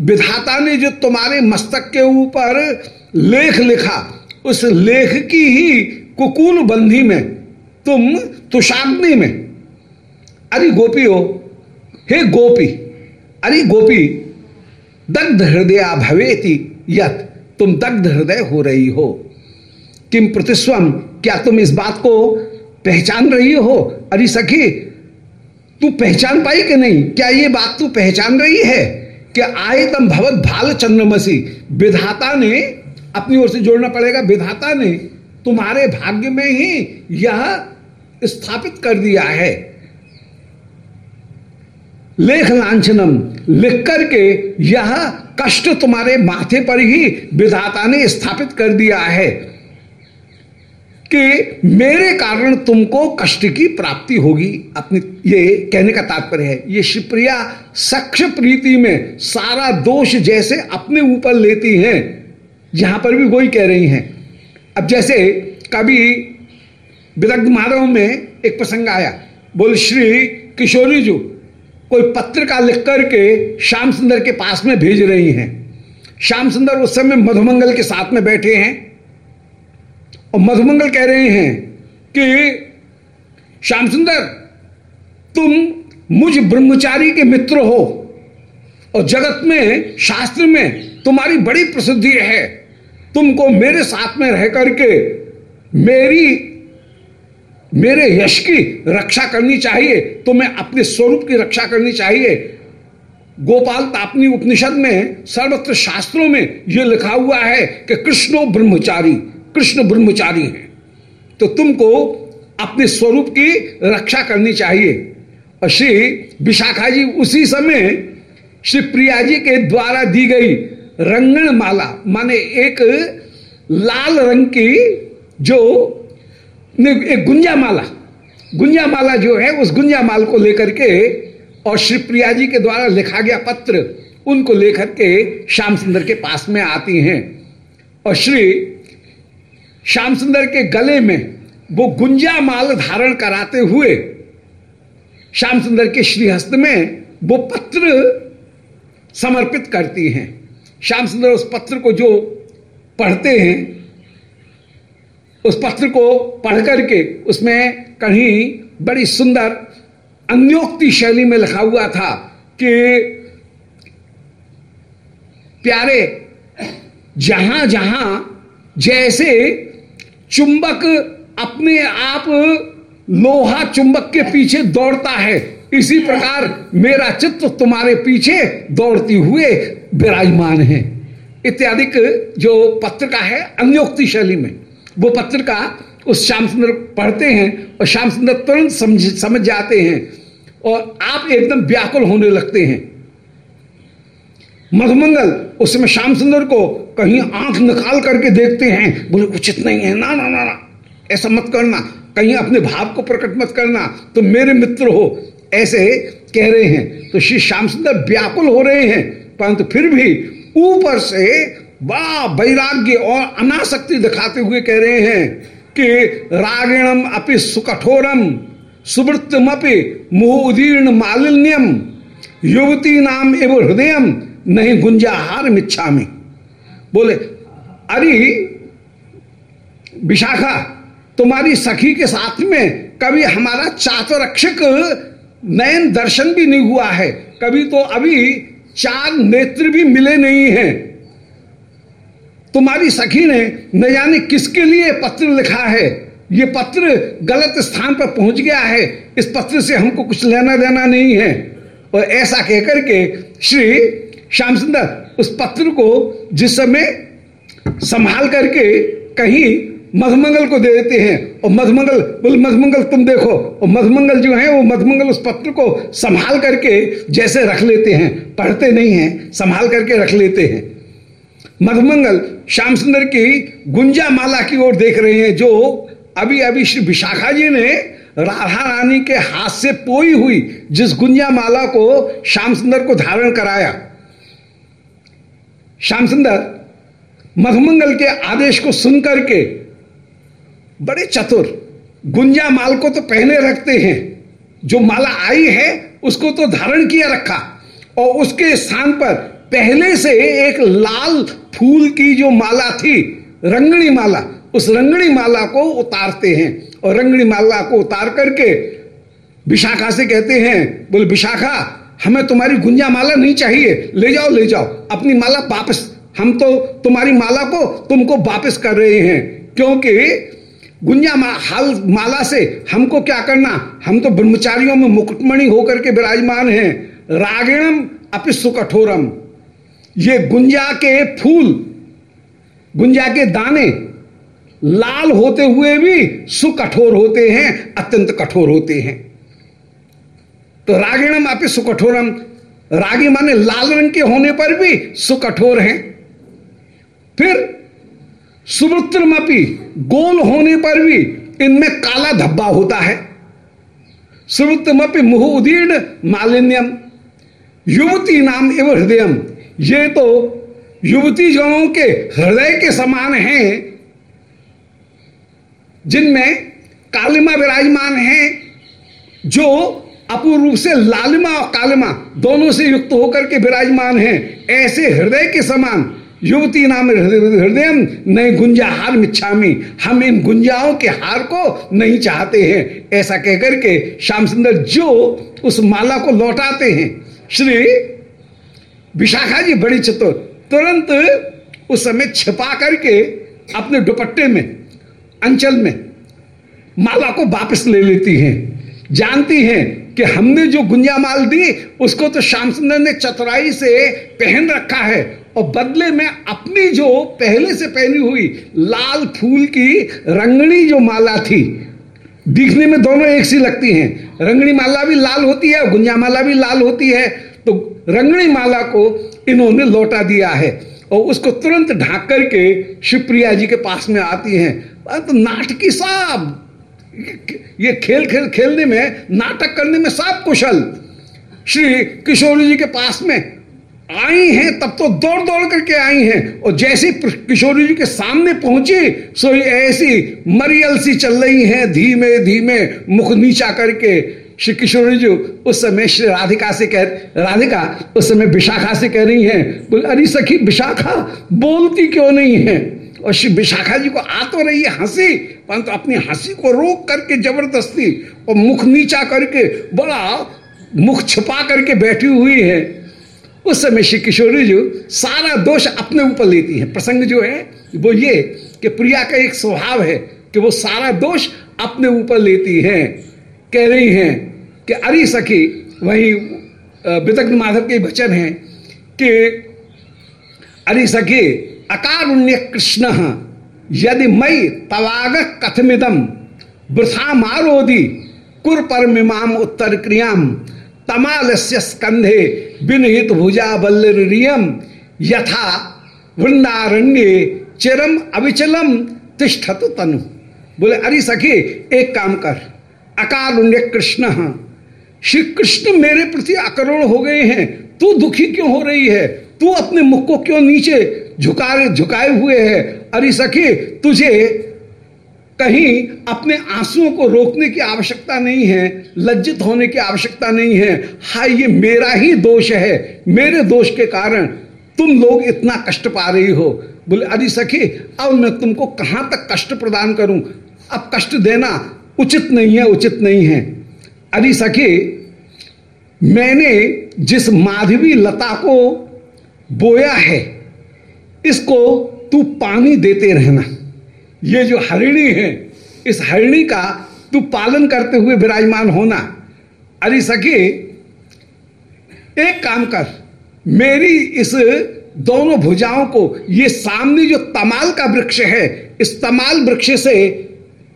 विधाता ने जो तुम्हारे मस्तक के ऊपर लेख लिखा, उस लेख की ही कुकुल बंधी में, तुम तुषाग्नि में। अरे गोपी हो, हे गोपी, अरे गोपी, दग्ध हृदय भवेती यत, तुम दग्ध हृदय हो रही हो। किम प्रतिस्वम क्या तुम इस बात को पहचान रही हो? अरे सखी, तू पहचान पाई कि नहीं? क्या ये बात तू पहचान रही है कि आए तम भवत भाल चंद्रमसी विधाता ने अपनी ओर से जोड़ना पड़ेगा। विधाता ने तुम्हारे भाग्य में ही यह स्थापित कर दिया है। लेख लांछनम, लिख करके यह कष्ट तुम्हारे माथे पर ही विधाता ने स्थापित कर दिया है। कि मेरे कारण तुमको कष्ट की प्राप्ति होगी। अपनी ये कहने का तात्पर्य है, ये शिवप्रिया सक्ष प्रीति में सारा दोष जैसे अपने ऊपर लेती हैं। यहाँ पर भी वही कह रही हैं। अब जैसे कभी विदग्ध माधव में एक प्रसंग आया, बोल, श्री किशोरी जी, कोई पत्र का लिख करके श्याम सुंदर के पास में भेज रही हैं। श्याम सुंदर उस समय मधुमंगल के साथ में बैठे हैं और मधुमंगल कह रहे हैं कि, श्याम सुंदर, तुम मुझ ब्रह्मचारी के मित्र हो और जगत में, शास्त्र में तुम्हारी बड़ी प्रसिद्धि है। तुमको मेरे साथ में रह करके मेरी, मेरे यश की रक्षा करनी चाहिए। तुम्हें अपने स्वरूप की रक्षा करनी चाहिए। गोपाल तापनी उपनिषद में सर्वत्र शास्त्रों में यह लिखा हुआ है कि कृष्णो ब्रह्मचारी। कृष्ण ब्रह्मचारी हैं। तो तुमको अपने स्वरूप की रक्षा करनी चाहिए। और श्री विशाखा जी उसी समय श्री प्रिया जी के द्वारा दी गई रंगण माला, माने एक लाल रंग की जो एक गुंजा माला। गुंजा माला जो है, उस गुंजा माल को लेकर के, और श्री प्रिया जी के द्वारा लिखा गया पत्र, उनको लेकर के श्याम सुंदर के पास में आती हैं। और श्री श्याम सुंदर के गले में वो गुंजा माल धारण कराते हुए श्याम सुंदर के श्रीहस्त में वो पत्र समर्पित करती हैं। श्याम सुंदर उस पत्र को जो पढ़ते हैं, उस पत्र को पढ़ करके उसमें कहीं बड़ी सुंदर अन्योक्ति शैली में लिखा हुआ था कि प्यारे जहाँ जहाँ जैसे चुंबक अपने आप लोहा चुंबक के पीछे दौड़ता है। इसी प्रकार मेरा चित्त तुम्हारे पीछे दौड़ती हुए विराजमान है। इत्यादि जो पत्रिका है अन्योक्ति शैली में, वो पत्रिका उस श्याम सुंदर पढ़ते हैं और श्याम सुंदर तुरंत समझ समझ जाते हैं और आप एकदम व्याकुल होने लगते हैं। मधुमंगल, उस समय श्याम सुंदर को कहीं आँख निकाल करके देखते हैं। बोले, उचित नहीं है। ना ना ना ना। ऐसा मत करना। कहीं अपने भाव को प्रकट मत करना। तुम तो मेरे मित्र हो। ऐसे कह रहे हैं। तो श्री श्याम सुंदर व्याकुल हो रहे हैं। परंतु फिर भी ऊपर से बड़ा वैराग्य और अनासक्ति दिखाते हुए कह रहे हैं कि रागिणम अपि सुकठोरम सुवृत्तम अपि मोह उदीर्ण मालिन्यम युवती नाम एवं हृदय, नहीं गुंजाहार मिच्छा में बोले, अरे, विशाखा, तुम्हारी सखी के साथ में कभी हमारा चातरक्षक नयन दर्शन भी नहीं हुआ है। कभी तो अभी चार नेत्र भी मिले नहीं हैं। तुम्हारी सखी ने न जाने किसके लिए पत्र लिखा है। ये पत्र गलत स्थान पर पहुँच गया है। इस पत्र से हमको कुछ लेना देना नहीं है। और ऐसा कहकर के श्री श्याम सुंदर, उस पत्र को जिस समय संभाल करके कहीं मधुमंगल को दे देते हैं, और मधुमंगल, बोल, मधुमंगल तुम देखो, और मधुमंगल जो है, वो मधुमंगल उस पत्र को संभाल करके जैसे रख लेते हैं, पढ़ते नहीं हैं, संभाल करके रख लेते हैं। मधुमंगल, श्याम सुंदर की गुंजा माला की ओर देख रहे हैं, जो अभी अभी श्री विशाखा जी ने राधा रानी के हाथ से पोई हुई जिस गुंजा माला को श्याम सुंदर को धारण कराया श्याम सुंदर, मधुमंगल के आदेश को सुनकर के बड़े चतुर गुंजा माल को तो पहने रखते हैं। जो माला आई है, उसको तो धारण किया रखा। और उसके स्थान पर पहले से एक लाल फूल की जो माला थी रंगणी माला, उस रंगणी माला को उतारते हैं। और रंगणी माला को उतार करके विशाखा से कहते हैं, बोले, विशाखा हमें तुम्हारी गुंजा माला नहीं चाहिए। ले जाओ ले जाओ। अपनी माला वापस। हम तो तुम्हारी माला को तुमको वापस कर रहे हैं। क्योंकि गुंजा मा, हाल माला से हमको क्या करना? हम तो ब्रह्मचारियों में मुकुटमणि होकर के विराजमान हैं। रागिणम अपिस्सु कठोरम ये गुंजा के फूल गुंजा के दाने लाल होते हुए भी सुकठोर होते हैं अत्यंत कठोर होते हैं। तो रागिणम अपि सुकठोरम। रागी माने लाल रंग के होने पर भी सुकठोर हैं। फिर सुवृत्रमपि गोल होने पर भी इनमें काला धब्बा होता है। सुवृत्रमपि मुह उदीर्ण, मालिन्यम। युवती नाम एवं हृदय ये तो युवती जनों के हृदय के समान हैं, जिनमें कालिमा विराजमान है, जो अपूर्व रूप से लालिमा और कालिमा दोनों से युक्त होकर के विराजमान है। ऐसे हृदय के समान युवती नाम हृदय नहीं गुंजा हार मिच्छामी। हम इन गुंजाओं के हार को नहीं चाहते हैं। ऐसा कहकर के श्याम सुंदर जो उस माला को लौटाते हैं। श्री विशाखा जी बड़ी चतुर, तुरंत उस समय छिपा करके अपने दुपट्टे में, अंचल में माला को वापस ले लेती हैं। जानती हैं कि हमने जो गुंजा माल दी, उसको तो श्याम सुंदर ने चतुराई से पहन रखा है और बदले में अपनी जो पहले से पहनी हुई लाल फूल की रंगणी जो माला थी, दिखने में दोनों एक सी लगती हैं। रंगणी माला भी लाल होती है गुंजा माला भी लाल होती है। तो रंगणी माला को इन्होंने लौटा दिया है और उसको तुरंत ढाक करके शिवप्रिया जी के पास में आती हैं। तो नाटकी साहब ये खेल खेल, खेलने में, नाटक करने में सब कुशल। श्री किशोर जी के पास में आई हैं, तब तो दौड़ दौड़ करके आई हैं। और जैसी किशोरी जी के सामने पहुँची, सो ऐसी मरियल सी चल रही हैं, धीमे धीमे, मुख नीचा करके। श्री किशोरी जी उस समय श्री राधिका से कह, राधिका, उस समय विशाखा से कह रही हैं, बोले, अरे सखी, विशाखा, बोलती क्यों नहीं है? और श्री विशाखा जी को आ तो रही है हँसी, परंतु अपनी हँसी को रोक करके ज़बरदस्ती और मुख नीचा करके बड़ा मुख छुपा करके बैठी हुई है। उस समय श्री किशोरी जी सारा दोष अपने ऊपर लेती है। प्रसंग जो है, वो ये कि प्रिया का एक स्वभाव है कि वो सारा दोष अपने ऊपर लेती है। कह रही हैं कि, अरे सखी, वही विदग्ध माधव के वचन है कि, अरे सखी अकारुण्य कृष्ण यदि मई तवाग कथमिदम वृथा मारोदी कुर पर मीमाम उत्तर क्रियाम तमाल स्कंधे विनहित भुजा बल्लियम यथा वृंदारण्य चिरम अविचलम तिष्ठत तनु। बोले, अरे सखी, एक काम कर। अकारुण्य कृष्ण श्री कृष्ण मेरे प्रति अकरुण हो गए हैं, तू दुखी क्यों हो रही है? तू अपने मुख को क्यों नीचे झुकाए झुकाए हुए है। अरे सखी, तुझे कहीं अपने आंसुओं को रोकने की आवश्यकता नहीं है, लज्जित होने की आवश्यकता नहीं है। हाय, ये मेरा ही दोष है, मेरे दोष के कारण तुम लोग इतना कष्ट पा रही हो। बोले, अरे सखी, अब मैं तुमको कहाँ तक कष्ट प्रदान करूँ? अब कष्ट देना उचित नहीं है, उचित नहीं है। अरे सखी, मैंने जिस माधवी लता को बोया है इसको तू पानी देते रहना। ये जो हरिणी है, इस हरिणी का तू पालन करते हुए विराजमान होना। अरे सखी, एक काम कर, मेरी इस दोनों भुजाओं को, ये सामने जो तमाल का वृक्ष है, इस तमाल वृक्ष से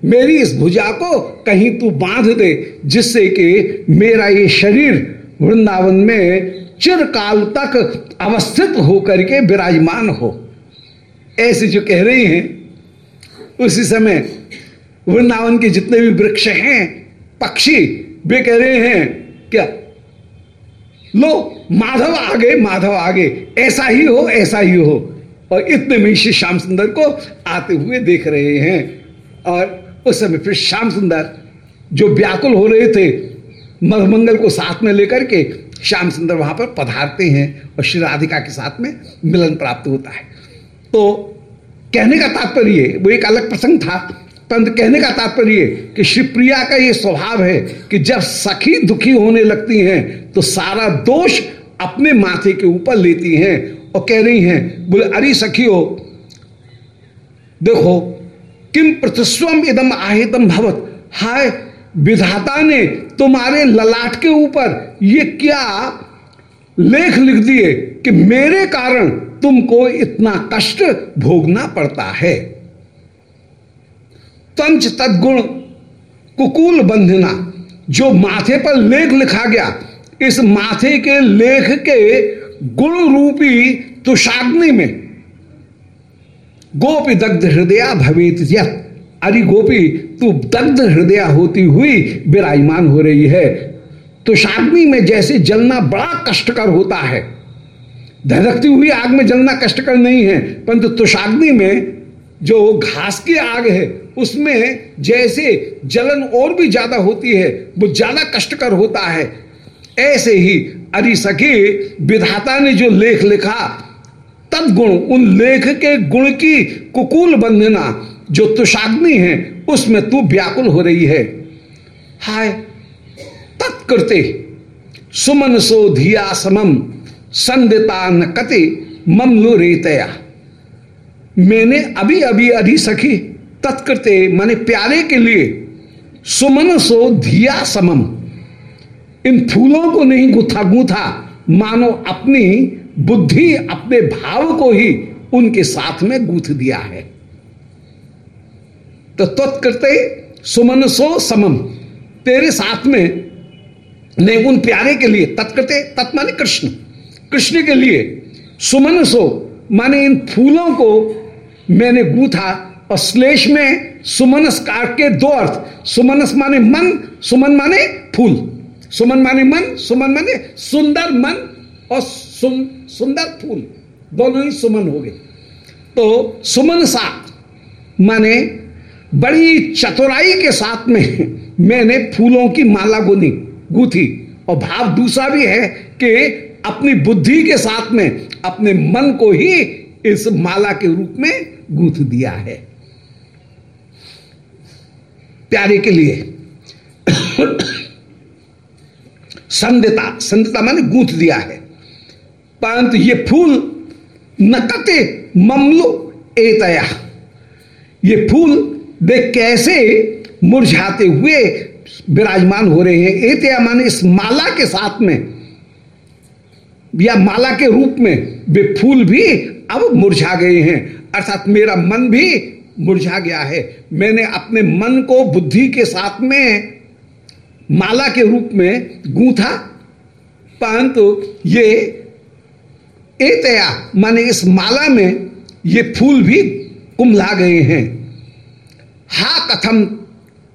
मेरी इस भुजा को कहीं तू बाँध दे, जिससे कि मेरा ये शरीर वृंदावन में चिरकाल तक अवस्थित होकर के विराजमान हो। ऐसे जो कह रही हैं, उसी समय वृंदावन के जितने भी वृक्ष हैं, पक्षी वे कह रहे हैं, क्या? लो, माधव आगे माधव आगे, ऐसा ही हो, ऐसा ही हो। और इतने में श्री श्याम सुंदर को आते हुए देख रहे हैं। और उस समय फिर श्याम सुंदर जो व्याकुल हो रहे थे मधुमंगल को साथ में लेकर के श्याम सुंदर वहाँ पर पधारते हैं और श्री राधिका के साथ में मिलन प्राप्त होता है। तो कहने का तात्पर्य वो एक अलग प्रसंग था। परंतु कहने का तात्पर्य कि शिवप्रिया का ये स्वभाव है कि जब सखी दुखी होने लगती हैं तो सारा दोष अपने माथे के ऊपर लेती हैं और कह रही हैं, बोले, अरे सखी हो देखो किम प्रतिस्वम इदम आहितम भवत? हाय, विधाता ने तुम्हारे ललाट के ऊपर ये क्या लेख लिख दिए कि मेरे कारण तुमको इतना कष्ट भोगना पड़ता है? तंच तदगुण, कुकुल बंधना, जो माथे पर लेख लिखा गया, इस माथे के लेख के गुण रूपी तुषाग्नि में गोपी दग्ध हृदय भवेत अरे गोपी, तू दग्ध हृदय होती हुई विराजमान हो रही है। तो तुषाग्नि में जैसे जलना बड़ा कष्टकर होता है। धधकती हुई आग में जलना कष्टकर नहीं है, परंतु तुषाग्नि में जो घास की आग है, उसमें जैसे जलन और भी ज़्यादा होती है, वो ज़्यादा कष्टकर होता है। ऐसे ही अरि सखी, विधाता ने जो लेख लिखा तद गुण, उन लेख के गुण की कुकुल बंधना जो तुषाग्नि है, उसमें तू व्याकुल हो रही है। हाय तत्कृते सुमन सो धिया समम, संदिता न कति ममलु रेतया। मैंने अभी अभी अधि सखी तत्कृते माने प्यारे के लिए, सुमन सो धिया समम। इन फूलों को नहीं गुथा गुथा, मानो अपनी बुद्धि, अपने भाव को ही उनके साथ में गूथ दिया है। तो तत्कृते सुमन सो समम। तेरे साथ में ने उन प्यारे के लिए तत्कृते तत् माने कृष्ण। कृष्ण के लिए सुमन सो माने इन फूलों को मैंने गूथा और श्लेष में सुमनस कार के दो अर्थ। सुमनस माने मन सुमन माने फूल। सुमन माने मन सुमन माने सुंदर मन और सुन, सुंदर फूल। दोनों ही सुमन हो गए। तो सुमन सा माने बड़ी चतुराई के साथ में मैंने फूलों की माला गुनी गूथी। और भाव दूसरा भी है कि अपनी बुद्धि के साथ में अपने मन को ही इस माला के रूप में गूथ दिया है। प्यारे के लिए संदिता संदिता मैंने गूंथ दिया है। परंतु ये फूल नकते ममलो एतया। ये फूल देख कैसे मुरझाते हुए विराजमान हो रहे हैं? एतया माने इस माला के साथ में या माला के रूप में वे फूल भी अब मुरझा गए हैं। अर्थात मेरा मन भी मुरझा गया है। मैंने अपने मन को बुद्धि के साथ में, माला के रूप में गूंथा। परंतु ये एतया माने इस माला में ये फूल भी कुमला गए हैं। हा कथम।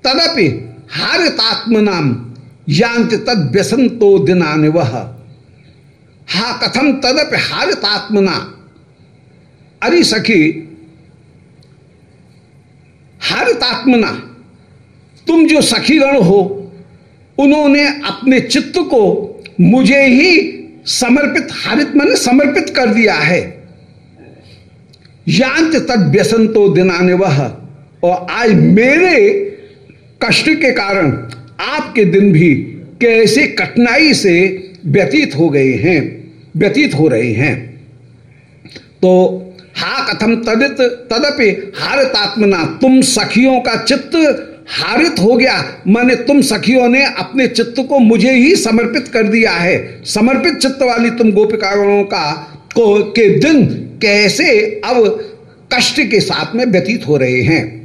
तदपि हारितात्म नाम यांत तद व्यसंतो दिनान वह हा कथम, तदपि हारितात्मना। अरे सखी, हारितात्मना, तुम जो सखीगण हो, उन्होंने अपने चित्त को मुझे ही समर्पित, हारित मन समर्पित कर दिया है। यांत तद व्यसन तो दिनाने वह और आज मेरे कष्ट के कारण आपके दिन भी कैसे कठिनाई से व्यतीत हो गए हैं, व्यतीत हो रहे हैं। तो हा कथम तदित, तदपि हारितात्मना, तुम सखियों का चित्त हारित हो गया। माने तुम सखियों ने अपने चित्त को मुझे ही समर्पित कर दिया है। समर्पित चित्त वाली तुम गोपिकागणों का, को, के दिन कैसे अब कष्ट के साथ में व्यतीत हो रहे हैं।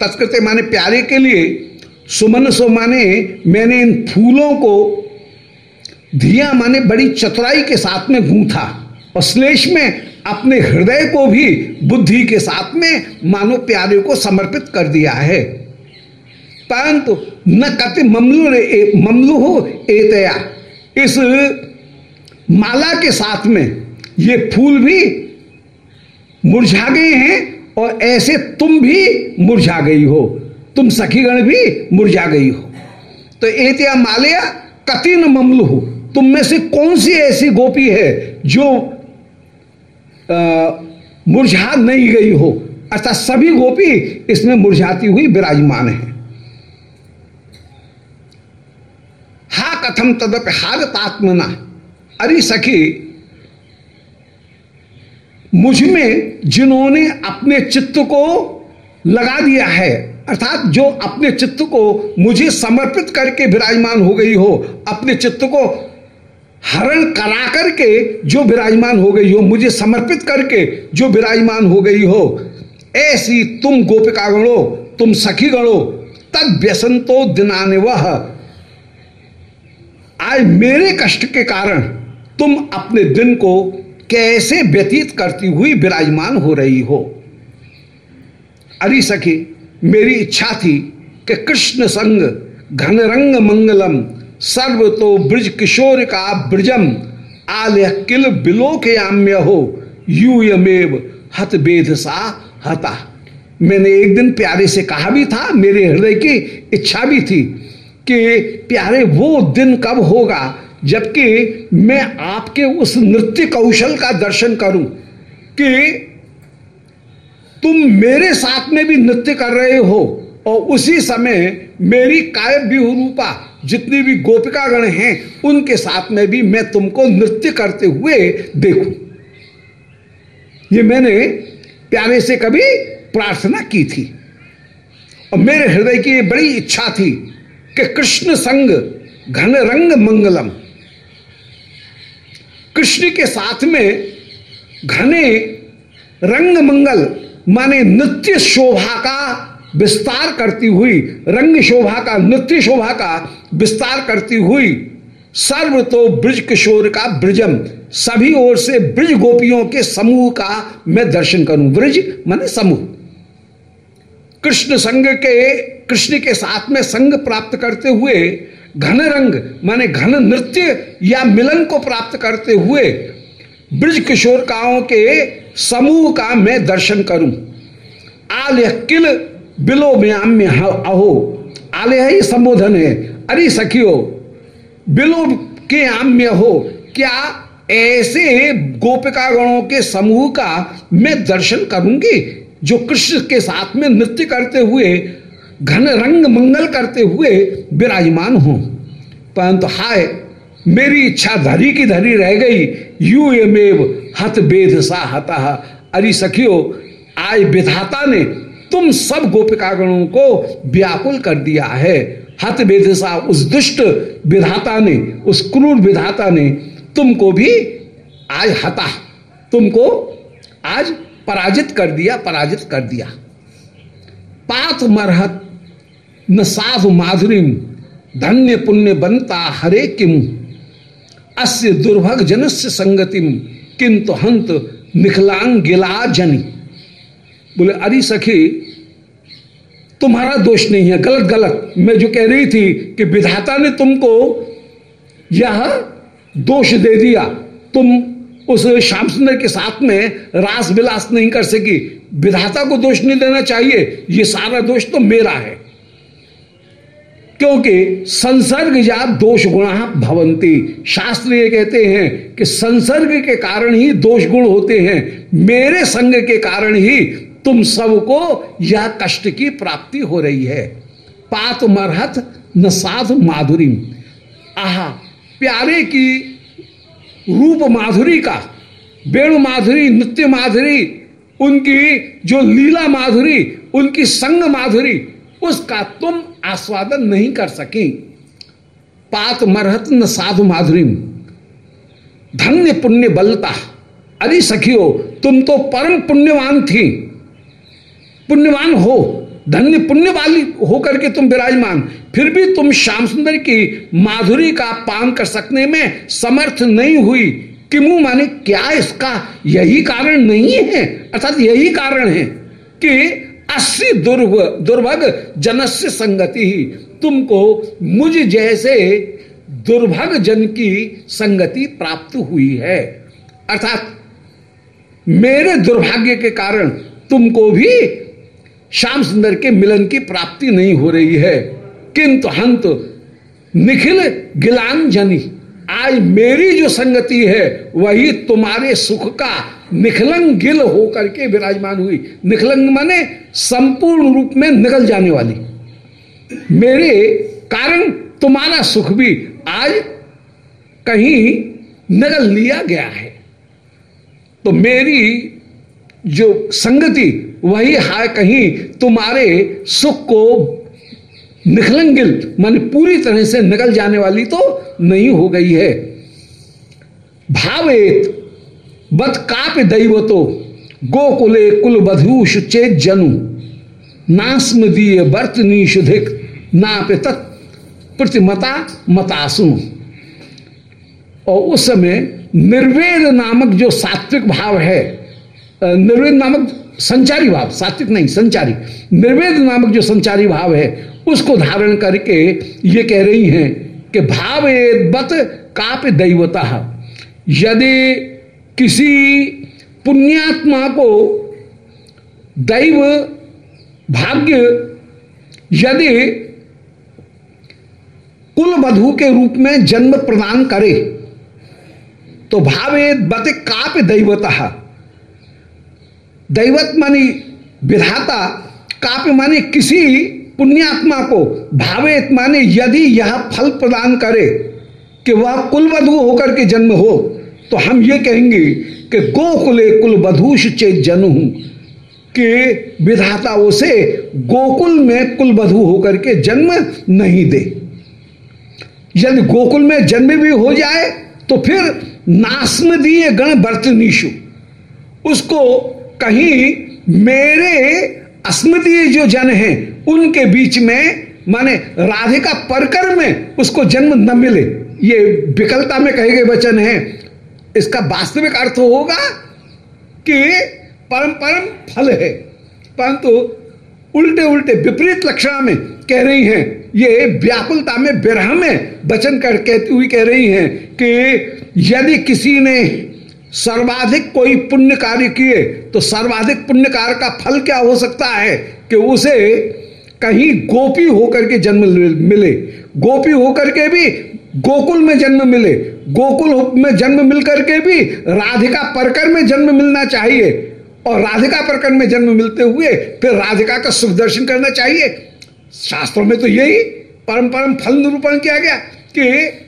तत्कृत्य माने प्यारे के लिए, सुमन सो माने मैंने इन फूलों को धिया माने बड़ी चतुराई के साथ में गूंथा। और श्लेष में अपने हृदय को भी बुद्धि के साथ में मानो प्यारे को समर्पित कर दिया है। परंतु न कति ममलू ममलू हो एतया इस माला के साथ में ये फूल भी मुरझा गए हैं और ऐसे तुम भी मुरझा गई हो। तुम सखीगण भी मुरझा गई हो। तो एतिया मालिया कति न ममलू हो तुम में से कौन सी ऐसी गोपी है जो मुरझा नहीं गई हो? अर्थात सभी गोपी इसमें मुरझाती हुई विराजमान है। हा कथम तदप हागतात्मना अरे सखी मुझमें जिन्होंने अपने चित्त को लगा दिया है, अर्थात जो अपने चित्त को मुझे समर्पित करके विराजमान हो गई हो, अपने चित्त को हरण करा करके जो विराजमान हो गई हो, मुझे समर्पित करके जो विराजमान हो गई हो, ऐसी तुम गोपिका गणो, तुम सखी गणो, तद व्यसंतो दिनाने वह आज मेरे कष्ट के कारण तुम अपने दिन को कैसे व्यतीत करती हुई विराजमान हो रही हो? अरे सखी, मेरी इच्छा थी कि कृष्ण संग घन रंग मंगलम, सर्व तो ब्रज किशोर का ब्रजम, आलय किल बिलोक याम्य हो, यू यमेव हत बेद सा हता। मैंने एक दिन प्यारे से कहा भी था, मेरे हृदय की इच्छा भी थी कि प्यारे, वो दिन कब होगा? जबकि मैं आपके उस नृत्य कौशल का दर्शन करूँ कि तुम मेरे साथ में भी नृत्य कर रहे हो और उसी समय मेरी काय रूपा जितनी भी गोपिकागण हैं, उनके साथ में भी मैं तुमको नृत्य करते हुए देखूँ। ये मैंने प्यारे से कभी प्रार्थना की थी। और मेरे हृदय की बड़ी इच्छा थी कि कृष्ण संग घन रंग मंगलम कृष्ण के साथ में घने रंग मंगल माने नृत्य शोभा का विस्तार करती हुई, रंग शोभा का, नृत्य शोभा का विस्तार करती हुई सर्व तो ब्रज किशोर का ब्रजम, सभी ओर से ब्रज गोपियों के समूह का मैं दर्शन करूँ। ब्रज माने समूह। कृष्ण संग के, कृष्ण के साथ में संग प्राप्त करते हुए घन रंग, माने घन नृत्य या मिलन को प्राप्त करते हुए ब्रज किशोरकाओं के समूह का मैं दर्शन करूँ। आल्य किल बिलो म्याम्य अहो। आलय ही संबोधन है। अरे सखियो, बिलो के आम्य हो क्या ऐसे गोपिका गणों के समूह का मैं दर्शन करूँगी जो कृष्ण के साथ में नृत्य करते हुए घन रंग मंगल करते हुए विराजमान हो। परंतु हाय, मेरी इच्छा धरी की धरी रह गई। यू एमेव हत बेद सा हता। अरे सखियो आज विधाता ने तुम सब गोपिकागणों को व्याकुल कर दिया है। हत बेद सा उस दुष्ट विधाता ने, उस क्रूर विधाता ने तुमको भी आज हता। तुमको आज पराजित कर दिया, पराजित कर दिया। पात मरहत न साधु माधुरी, धन्य पुण्य बनता हरे किम अस्य दुर्भग जनस्य संगतिम किंतु हंत निखलांग गिला जनी। बोले, अरे सखी, तुम्हारा दोष नहीं है गलत गलत मैं जो कह रही थी कि विधाता ने तुमको यह दोष दे दिया, तुम उस श्याम सुंदर के साथ में रास विलास नहीं कर सकी। विधाता को दोष नहीं देना चाहिए, ये सारा दोष तो मेरा है। क्योंकि संसर्ग या दोष गुणा भवंती। शास्त्र ये कहते हैं कि संसर्ग के कारण ही दोष गुण होते हैं। मेरे संग के कारण ही तुम सबको यह कष्ट की प्राप्ति हो रही है। पात मरहत न साध माधुरी आहा, प्यारे की रूप माधुरी का, वेणु माधुरी, नृत्य माधुरी, उनकी जो लीला माधुरी, उनकी संग माधुरी उसका तुम आस्वादन नहीं कर सके। पात मरहत न साधु माधुरी धन्य पुण्य बलता। अरे सखियो, तुम तो परम पुण्यवान थी। पुण्यवान हो, धन्य पुण्य वाली होकर के तुम विराजमान। फिर भी तुम श्याम सुंदर की माधुरी का पान कर सकने में समर्थ नहीं हुई। किमु माने, क्या इसका यही कारण नहीं है? अर्थात यही कारण है कि अस्सी दुर्भ दुर्भग जनस्य संगति। ही तुमको मुझ जैसे दुर्भग जन की संगति प्राप्त हुई है। अर्थात, मेरे दुर्भाग्य के कारण तुमको भी श्याम सुंदर के मिलन की प्राप्ति नहीं हो रही है। किंतु हंत, निखिल गिलांजनी आज मेरी जो संगति है, वही तुम्हारे सुख का निखलंग गिल होकर के विराजमान हुई। निखलंग माने संपूर्ण रूप में निकल जाने वाली। मेरे कारण तुम्हारा सुख भी आज कहीं निकल लिया गया है। तो मेरी जो संगति, वही है कहीं तुम्हारे सुख को निखलंगिल मान पूरी तरह से निकल जाने वाली तो नहीं हो गई है। भावेत बत काप दैवतो गोकुले कुल बधूष चेत जनु। नास्म दिए वर्त निषुधिक नाप तत् प्रतिमता मतासु। और उस समय निर्वेद नामक जो सात्विक भाव है निर्वेद नामक संचारी भाव, सात्विक नहीं, संचारी। निर्वेद नामक जो संचारी भाव है, उसको धारण करके ये कह रही हैं कि भाव बत काप दैवता। यदि किसी पुण्यात्मा को दैव भाग्य यदि कुल वधु के रूप में जन्म प्रदान करे तो भावे बत काप दैवता। दैवत मानी विधाता काप्य माने किसी पुण्यात्मा को। भावेत माने यदि यह फल प्रदान करे कि वह कुलवधु होकर के जन्म हो तो हम ये कहेंगे कि गोकुले कुल वधूष चेत जनु कि विधाता उसे गोकुल में कुल वधु होकर के जन्म नहीं दे। यदि गोकुल में जन्म भी हो जाए तो फिर नास्म दिए गण वर्तनीशु उसको कहीं मेरे अस्मदीय जो जन हैं, उनके बीच में, माने राधिका परकर में उसको जन्म न मिले। ये विकलता में कहे गए वचन है इसका वास्तविक अर्थ होगा कि परम परम फल है। परंतु उल्टे उल्टे विपरीत लक्षणा में कह रही हैं, ये व्याकुलता में विरह में वचन कर कहती हुई कह रही हैं कि यदि किसी ने सर्वाधिक कोई पुण्य कार्य किए तो सर्वाधिक पुण्य कार्य का फल क्या हो सकता है कि उसे कहीं गोपी होकर के जन्म मिले? गोपी होकर के भी गोकुल में जन्म मिले। गोकुल में जन्म मिल करके भी राधिका परकर में जन्म मिलना चाहिए। और राधिका परकर में जन्म मिलते हुए फिर राधिका का सुख दर्शन करना चाहिए। शास्त्रों में तो यही परम परम फल निरूपण किया गया कि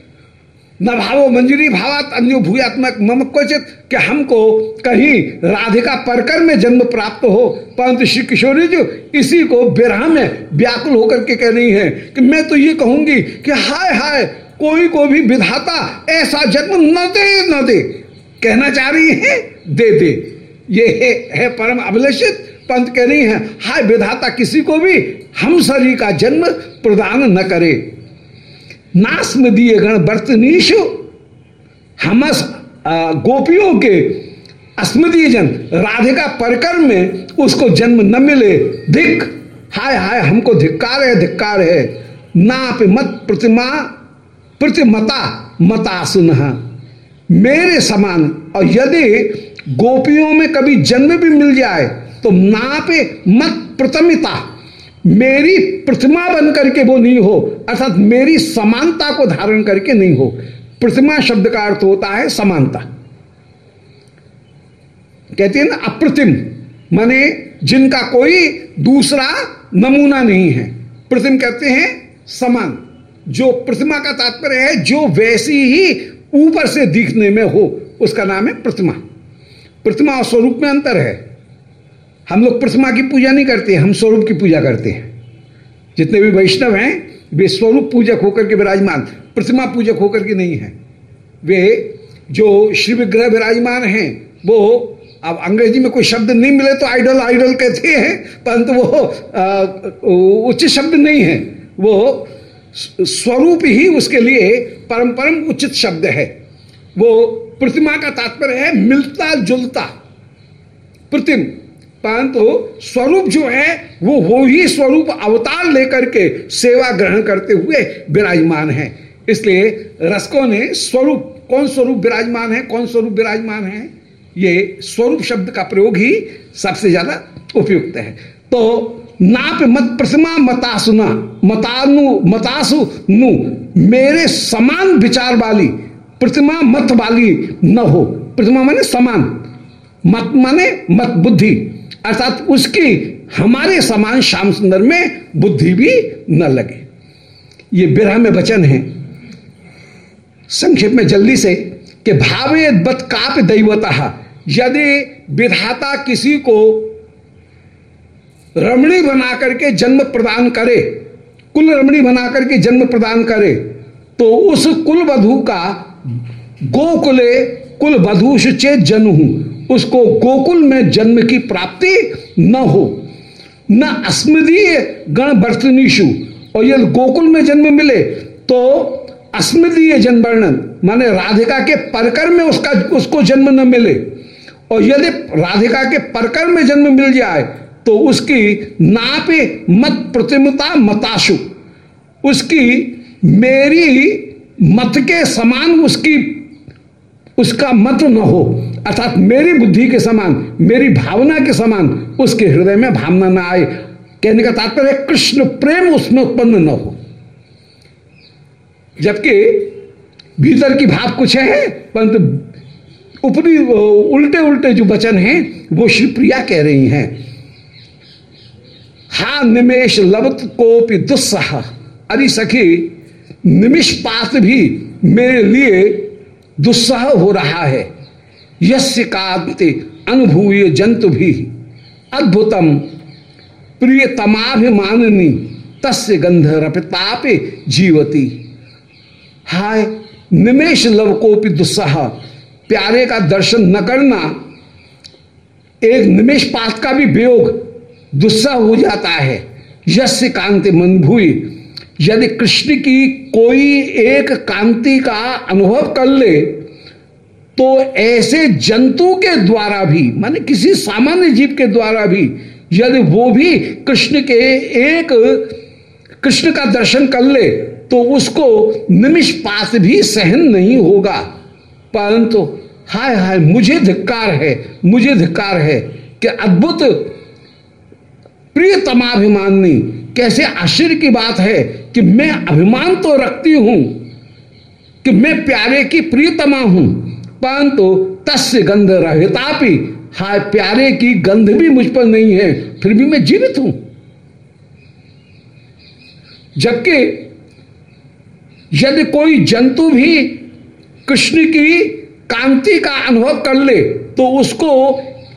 न भावो मंजूरी भावात अन्यो भूयात्मक मम क्वचित कि हमको कहीं राधिका परकर में जन्म प्राप्त हो। परंतु श्री किशोरी जी, इसी को विरह में व्याकुल होकर के कह रही है कि मैं तो ये कहूँगी कि हाय हाय कोई को भी विधाता ऐसा जन्म न दे न दे। कहना चाह रही है दे दे। ये है, है परम अभिलषित। पंत कह रही है हाय विधाता किसी को भी हम शरीर का जन्म प्रदान न करे। नाश में दिए गण वर्तनीश हमस गोपियों के अस्मदीय जन राधिका परकर में उसको जन्म न मिले। धिक हाय हाय हमको धिक्कार है धिक्कार है। नाप मत प्रतिमा प्रतिमता मता सुन मेरे समान, और यदि गोपियों में कभी जन्म भी मिल जाए तो नापे मत प्रतमिता। मेरी प्रतिमा बन करके वो नहीं हो, अर्थात मेरी समानता को धारण करके नहीं हो। प्रतिमा शब्द का अर्थ होता है समानता। कहते हैं ना, अप्रतिम, माने जिनका कोई दूसरा नमूना नहीं है। प्रतिम कहते हैं समान। जो प्रतिमा का तात्पर्य है, जो वैसी ही ऊपर से दिखने में हो, उसका नाम है प्रतिमा। प्रतिमा और स्वरूप में अंतर है। हम लोग प्रतिमा की पूजा नहीं करते, हम स्वरूप की पूजा करते हैं। जितने भी वैष्णव हैं, वे स्वरूप पूजक होकर के विराजमान, प्रतिमा पूजक होकर के नहीं है। वे जो श्री विग्रह विराजमान हैं, वो, अब अंग्रेज़ी में कोई शब्द नहीं मिले तो आइडल आइडल कहते हैं, परंतु वो उचित शब्द नहीं है। वो स्वरूप ही उसके लिए परम परम उचित शब्द है। वो प्रतिमा का तात्पर्य है मिलता जुलता। प्रतिम, परंतु स्वरूप जो है, वो वो ही स्वरूप अवतार लेकर के सेवा ग्रहण करते हुए विराजमान है। इसलिए रसकों ने स्वरूप, कौन स्वरूप विराजमान है, कौन स्वरूप विराजमान है, ये स्वरूप शब्द का प्रयोग ही सबसे ज़्यादा उपयुक्त है। तो नाप मत प्रतिमा मतासुना मतानु, मतासु नु। मेरे समान विचार वाली प्रतिमा मत वाली न हो। प्रतिमा माने समान। मत माने मत बुद्धि। अर्थात उसकी हमारे समान श्याम सुंदर में बुद्धि भी न लगे। ये बिरह में वचन है। संक्षेप में जल्दी से कि भावे बत काप दैवता। यदि विधाता किसी को रमणी बना करके जन्म प्रदान करे, कुल रमणी बना करके जन्म प्रदान करे तो उस कुल वधु का गोकुले कुल वधु चेत जन्म उसको गोकुल में जन्म की प्राप्ति न हो, न अस्मदीय गण वर्तनीशु और यदि गोकुल में जन्म मिले तो अस्मदीय जन्म वर्णन, माने राधिका के परकर में उसका, उसको जन्म न मिले। और यदि राधिका के परकर में जन्म मिल जाए तो उसकी नापे मत प्रतिमता मताशु। उसकी मेरी मत के समान उसकी, उसका मत न हो। अर्थात मेरी बुद्धि के समान, मेरी भावना के समान उसके हृदय में भावना न आए। कहने का तात्पर्य, कृष्ण प्रेम उसमें उत्पन्न न हो। जबकि भीतर की भाव कुछ है, परंतु ऊपरी उल्टे उल्टे जो वचन हैं, वो श्री प्रिया कह रही हैं। हा निमेश लवत कोपि दुस्सह। अरे सखी, निमिष पात भी मेरे लिए दुस्सह हो रहा है। यस्य कांति अनुभूय जंतु भी। अद्भुतम, प्रिय तमाभिमाननी, तस्य गंध रपिताप जीवती। हाय, निमेश लव लवकोपि दुस्सह। प्यारे का दर्शन न करना, एक निमेश पात का भी वियोग दुस्सह हो जाता है। यश कांति मन भूई यदि कृष्ण की कोई एक कांति का अनुभव कर ले तो ऐसे जंतु के द्वारा भी, माने किसी सामान्य जीव के द्वारा भी, यदि वो भी कृष्ण के एक कृष्ण का दर्शन कर ले तो उसको निमिषपात भी सहन नहीं होगा। परंतु, हाय हाय, मुझे धिक्कार है, मुझे धिक्कार है कि अद्भुत प्रिय तमाभिमानी कैसे आश्चर्य की बात है कि मैं अभिमान तो रखती हूँ, कि मैं प्यारे की प्रियतमा हूँ, परंतु तस्य गंध रहतापि हाय प्यारे की गंध भी मुझ पर नहीं है, फिर भी मैं जीवित हूँ। जबकि यदि कोई जंतु भी कृष्ण की कांति का अनुभव कर ले तो उसको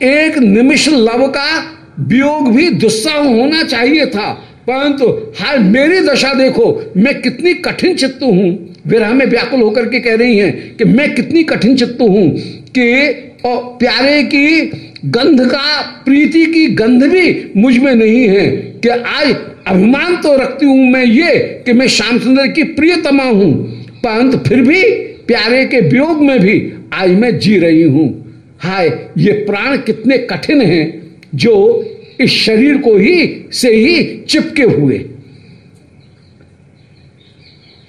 एक निमिष लव का वियोग भी दुस्सह होना चाहिए था। परंतु हाय, मेरी दशा देखो, मैं कितनी कठिन चित्त हूँ। विरह में व्याकुल होकर के कह रही हैं कि मैं कितनी कठिन चित्त हूँ कि, और प्यारे की गंध का, प्रीति की गंध भी मुझमें नहीं है कि आज अभिमान तो रखती हूँ मैं ये कि मैं श्याम सुंदर की प्रियतमा हूँ। परंतु फिर भी प्यारे के वियोग में भी आज मैं जी रही हूँ। हाय, ये प्राण कितने कठिन हैं। जो इस शरीर को ही से ही चिपके हुए।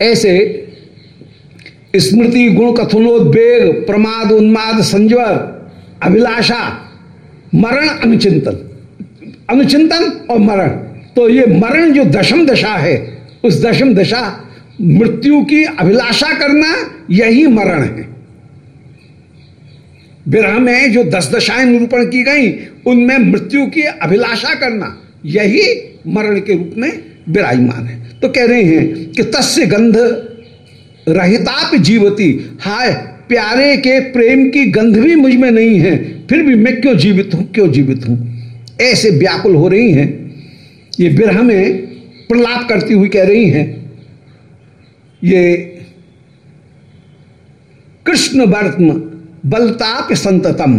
ऐसे स्मृति, गुण, कथनोद्वेग, प्रमाद, उन्माद संजवर अभिलाषा, मरण, अनुचिंतन। अनुचिंतन और मरण। तो ये मरण जो दशम दशा है, उस दशम दशा मृत्यु की अभिलाषा करना यही मरण है। विरह में जो दस दशाएँ निरूपण की गई, उनमें मृत्यु की अभिलाषा करना, यही मरण के रूप में विराजमान है। तो कह रहे हैं कि तस्य गंध रहिताप जीवती, हाय, प्यारे के प्रेम की गंध भी मुझमें नहीं है, फिर भी मैं क्यों जीवित हूँ, क्यों जीवित हूँ? ऐसे व्याकुल हो रही हैं, ये विरह में प्रलाप करती हुई कह रही हैं, ये कृष्ण वर्तम बलताप संततम।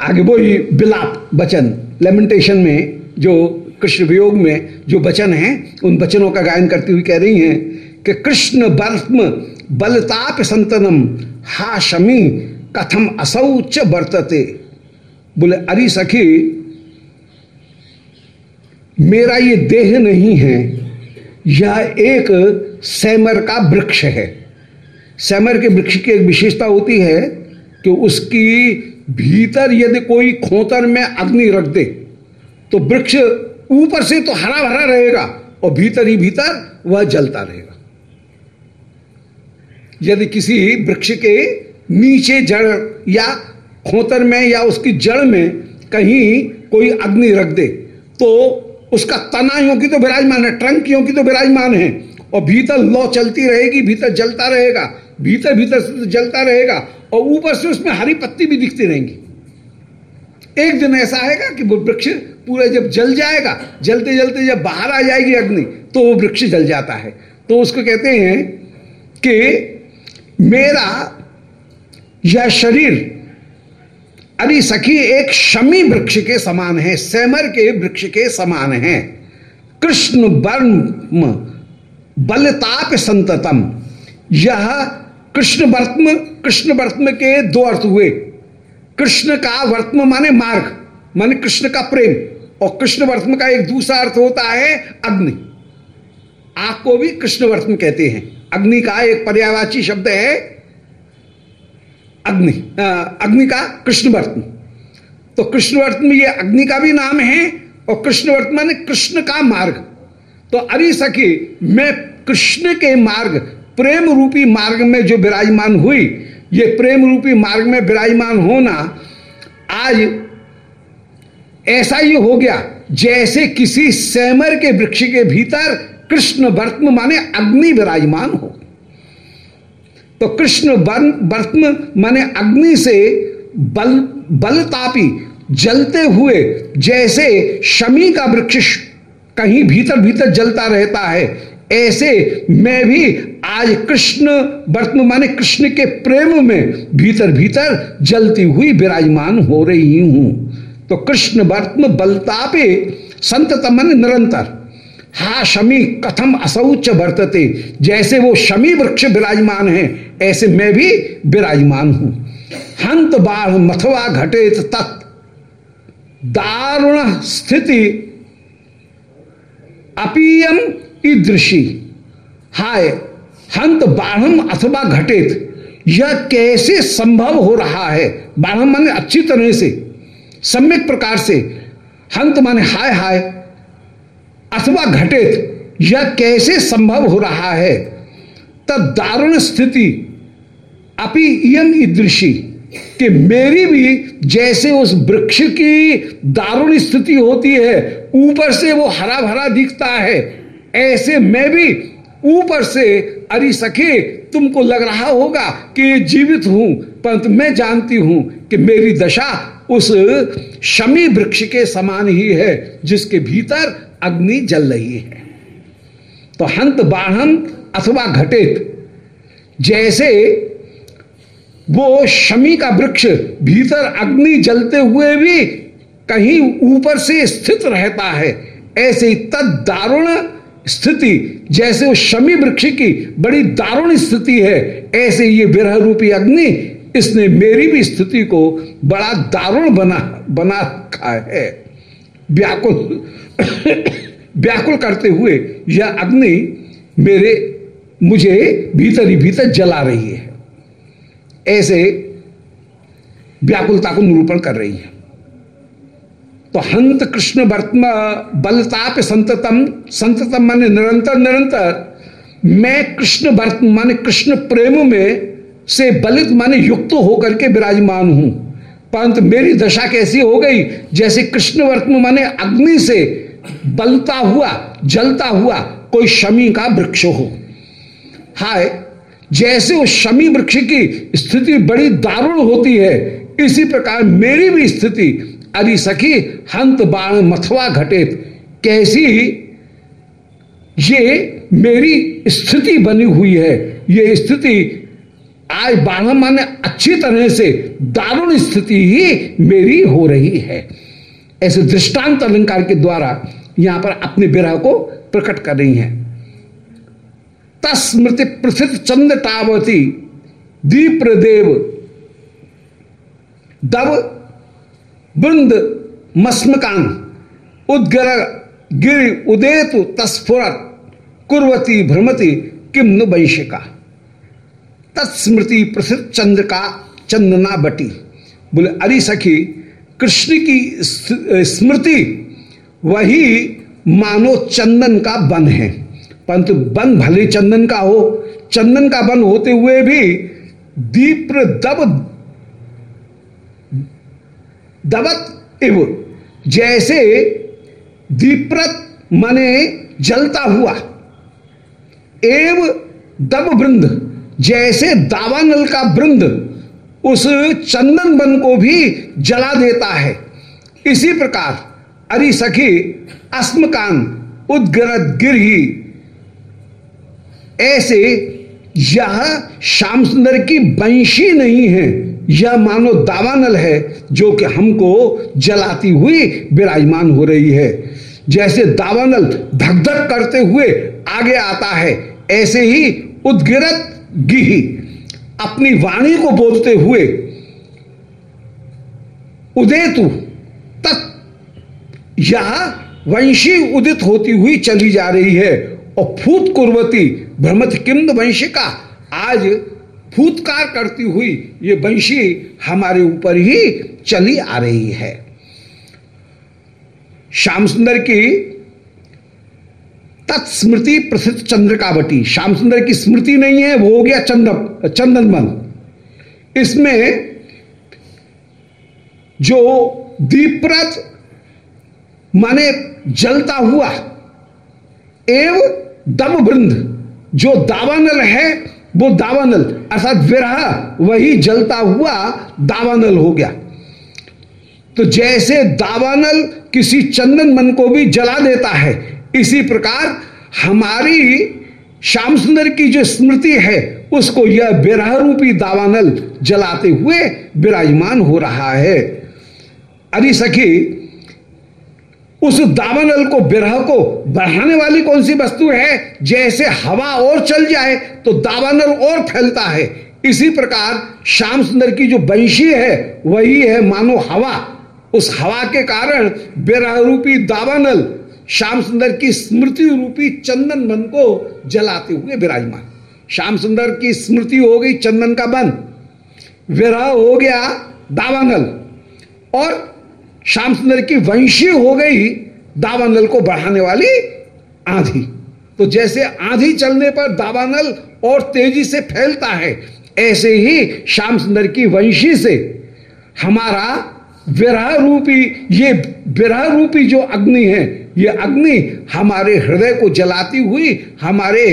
आगे वो ही बिलाप वचन लेमेंटेशन में जो कृष्ण वियोग में जो वचन हैं, उन वचनों का गायन करती हुई कह रही हैं कि कृष्ण बल्म बलताप संतनम हा शमी कथम असौच बरतते बोले, अरे सखी, मेरा ये देह नहीं है, यह एक सैमर का वृक्ष है। सैमर के वृक्ष की एक विशेषता होती है कि उसकी भीतर यदि कोई खोतर में अग्नि रख दे तो वृक्ष ऊपर से तो हरा भरा रहेगा और भीतर ही भीतर वह जलता रहेगा। यदि किसी वृक्ष के नीचे जड़ या खोतर में या उसकी जड़ में कहीं कोई अग्नि रख दे तो उसका तना की तो विराजमान है, ट्रंक यों की तो विराजमान है और भीतर लौ चलती रहेगी, भीतर जलता रहेगा, भीतर भीतर जलता रहेगा, और ऊपर से उसमें हरी पत्ती भी दिखती रहेंगी। एक दिन ऐसा आएगा कि वो वृक्ष पूरा जब जल जाएगा, जलते जलते जब बाहर आ जाएगी अग्नि तो वो वृक्ष जल जाता है। तो उसको कहते हैं कि मेरा यह शरीर अरे सखी एक शमी वृक्ष के समान है, सैमर के वृक्ष के समान है। कृष्ण वर्म बलताप संततम यह कृष्ण वर्तम कृष्ण वर्तम के दो अर्थ हुए। कृष्ण का वर्तम माने मार्ग, माने कृष्ण का प्रेम, और कृष्ण वर्तम का एक दूसरा अर्थ होता है अग्नि। आग को भी कृष्ण वर्तम कहते हैं। अग्नि का एक पर्यावाची शब्द है अग्नि अग्नि का कृष्णवर्तन तो कृष्णवर्त में ये अग्नि का भी नाम है, और कृष्णवर्त माने कृष्ण का मार्ग। तो अरे सखी, मैं कृष्ण के मार्ग, प्रेम रूपी मार्ग में जो विराजमान हुई, ये प्रेम रूपी मार्ग में विराजमान होना आज ऐसा ही हो गया, जैसे किसी सैमर के वृक्ष के भीतर कृष्ण वर्तम माने अग्नि विराजमान हो। तो कृष्ण वर्तम माने अग्नि से बल, बलतापी जलते हुए, जैसे शमी का वृक्ष कहीं भीतर भीतर जलता रहता है। ऐसे मैं भी आज कृष्ण वर्तमान माने कृष्ण के प्रेम में भीतर भीतर जलती हुई विराजमान हो रही हूँ। तो कृष्ण वर्तम बलतापे संत मन निरंतर। हा शमी कथम असौच वर्तते। जैसे वो शमी वृक्ष विराजमान है, ऐसे मैं भी विराजमान हूँ। हंत बाढ़ मथवा घटे तत्। दारुण स्थिति अपीयम ईदृशी हाय हंत बाढ़ अथवा घटित। यह कैसे संभव हो रहा है? बाढ़ माने अच्छी तरह से, सम्यक प्रकार से। हंत माने हाय हाय, अथवा घटित। यह कैसे संभव हो रहा है? तब दारुण स्थिति अपी यम ईदृशी कि मेरी भी जैसे उस वृक्ष की दारुण स्थिति होती है ऊपर से वो हरा भरा दिखता है। ऐसे मैं भी ऊपर से अरे सखे, तुमको लग रहा होगा कि जीवित हूँ, परंतु मैं जानती हूँ कि मेरी दशा उस शमी वृक्ष के समान ही है, जिसके भीतर अग्नि जल रही है। तो हंत बाढ़ अथवा घटित, जैसे वो शमी का वृक्ष भीतर अग्नि जलते हुए भी कहीं ऊपर से स्थित रहता है। ऐसे तद दारुण स्थिति, जैसे उस शमी वृक्ष की बड़ी दारुण स्थिति है, ऐसे ये विरह रूपी अग्नि इसने मेरी भी स्थिति को बड़ा दारुण बना बना रखा है। व्याकुल व्याकुल करते हुए यह अग्नि मेरे, मुझे भीतर ही भीतर जला रही है। ऐसे व्याकुलता को निरूपण कर रही है। तो हंत कृष्ण वर्तमा बलताप संततम संततम माने निरंतर निरंतर। मैं कृष्ण वर्त, माने कृष्ण प्रेम में से बलित, माने युक्त होकर के विराजमान हूँ। परंतु मेरी दशा कैसी हो गई? जैसे कृष्ण वर्तम माने अग्नि से बलता हुआ, जलता हुआ कोई शमी का वृक्ष हो। हाय, जैसे उस शमी वृक्ष की स्थिति बड़ी दारुण होती है, इसी प्रकार मेरी भी स्थिति अरे सखी, हंत बाण मथवा घटित। कैसी? ये मेरी स्थिति बनी हुई है। ये स्थिति आज बारह माने अच्छी तरह से दारुण स्थिति ही मेरी हो रही है। ऐसे दृष्टांत अलंकार के द्वारा यहाँ पर अपने विरह को प्रकट कर रही हैं। तस्मृति प्रसिद्ध चंद्र टावती, दीप्रदेव दब वृंद मस्मकान उद्गर गिर उदेतु तस्फुरत, कुर्वती भ्रमति किम नु वंशिका। तत्स्मृति प्रसिद्ध चंद्र का चंदना बटी बोले, अरे सखी, कृष्ण की स्मृति वही मानो चंदन का बन है। परंतु बन भले चंदन का हो, चंदन का बन होते हुए भी दीप दब दबत इव। जैसे दीप्रत मने जलता हुआ। एव दब वृंद। जैसे दावानल का वृंद उस चंदन बन को भी जला देता है। इसी प्रकार अरि सखी अस्मकान उद्गरत गिरही ऐसे यह श्याम सुंदर की वंशी नहीं है। यह मानो दावानल है जो कि हमको जलाती हुई विराजमान हो रही है। जैसे दावानल धक धक करते हुए आगे आता है, ऐसे ही उद्गिरत गिही अपनी वाणी को बोलते हुए, उदेतु तत् यह वंशी उदित होती हुई चली जा रही है। और फूत कुर्वती भ्रमत किम्द वंशिका आज फूतकार करती हुई ये वंशी हमारे ऊपर ही चली आ रही है। श्याम सुंदर की तत्स्मृति प्रसिद्ध चंद्रकावटी। श्याम सुंदर की स्मृति नहीं है, वो हो गया चंद चंदन मन इसमें जो दीप्रत माने जलता हुआ एव दम वृंद जो दावानल है वो दावानल, अर्थात विरह, वही जलता हुआ दावानल हो गया। तो जैसे दावानल किसी चंदन मन को भी जला देता है, इसी प्रकार हमारी श्याम सुंदर की जो स्मृति है, उसको यह विरह रूपी दावानल जलाते हुए विराजमान हो रहा है। अरे सखी उस दावानल को विरह को बढ़ाने वाली कौन सी वस्तु है? जैसे हवा और चल जाए तो दावानल और फैलता है। इसी प्रकार, श्याम सुंदर की जो वंशी है, वही है मानो हवा। उस हवा के कारण विरह रूपी दावानल श्याम सुंदर की स्मृति रूपी चंदन बन को जलाते हुए विराजमान। श्याम सुंदर की स्मृति हो गई चंदन का बन विरह हो गया दावानल और श्याम सुंदर की वंशी हो गई दावानल को बढ़ाने वाली आंधी। तो जैसे आंधी चलने पर दावानल और तेज़ी से फैलता है, ऐसे ही श्याम सुंदर की वंशी से हमारा विरह रूपी ये विरह रूपी जो अग्नि है, ये अग्नि हमारे हृदय को जलाती हुई हमारे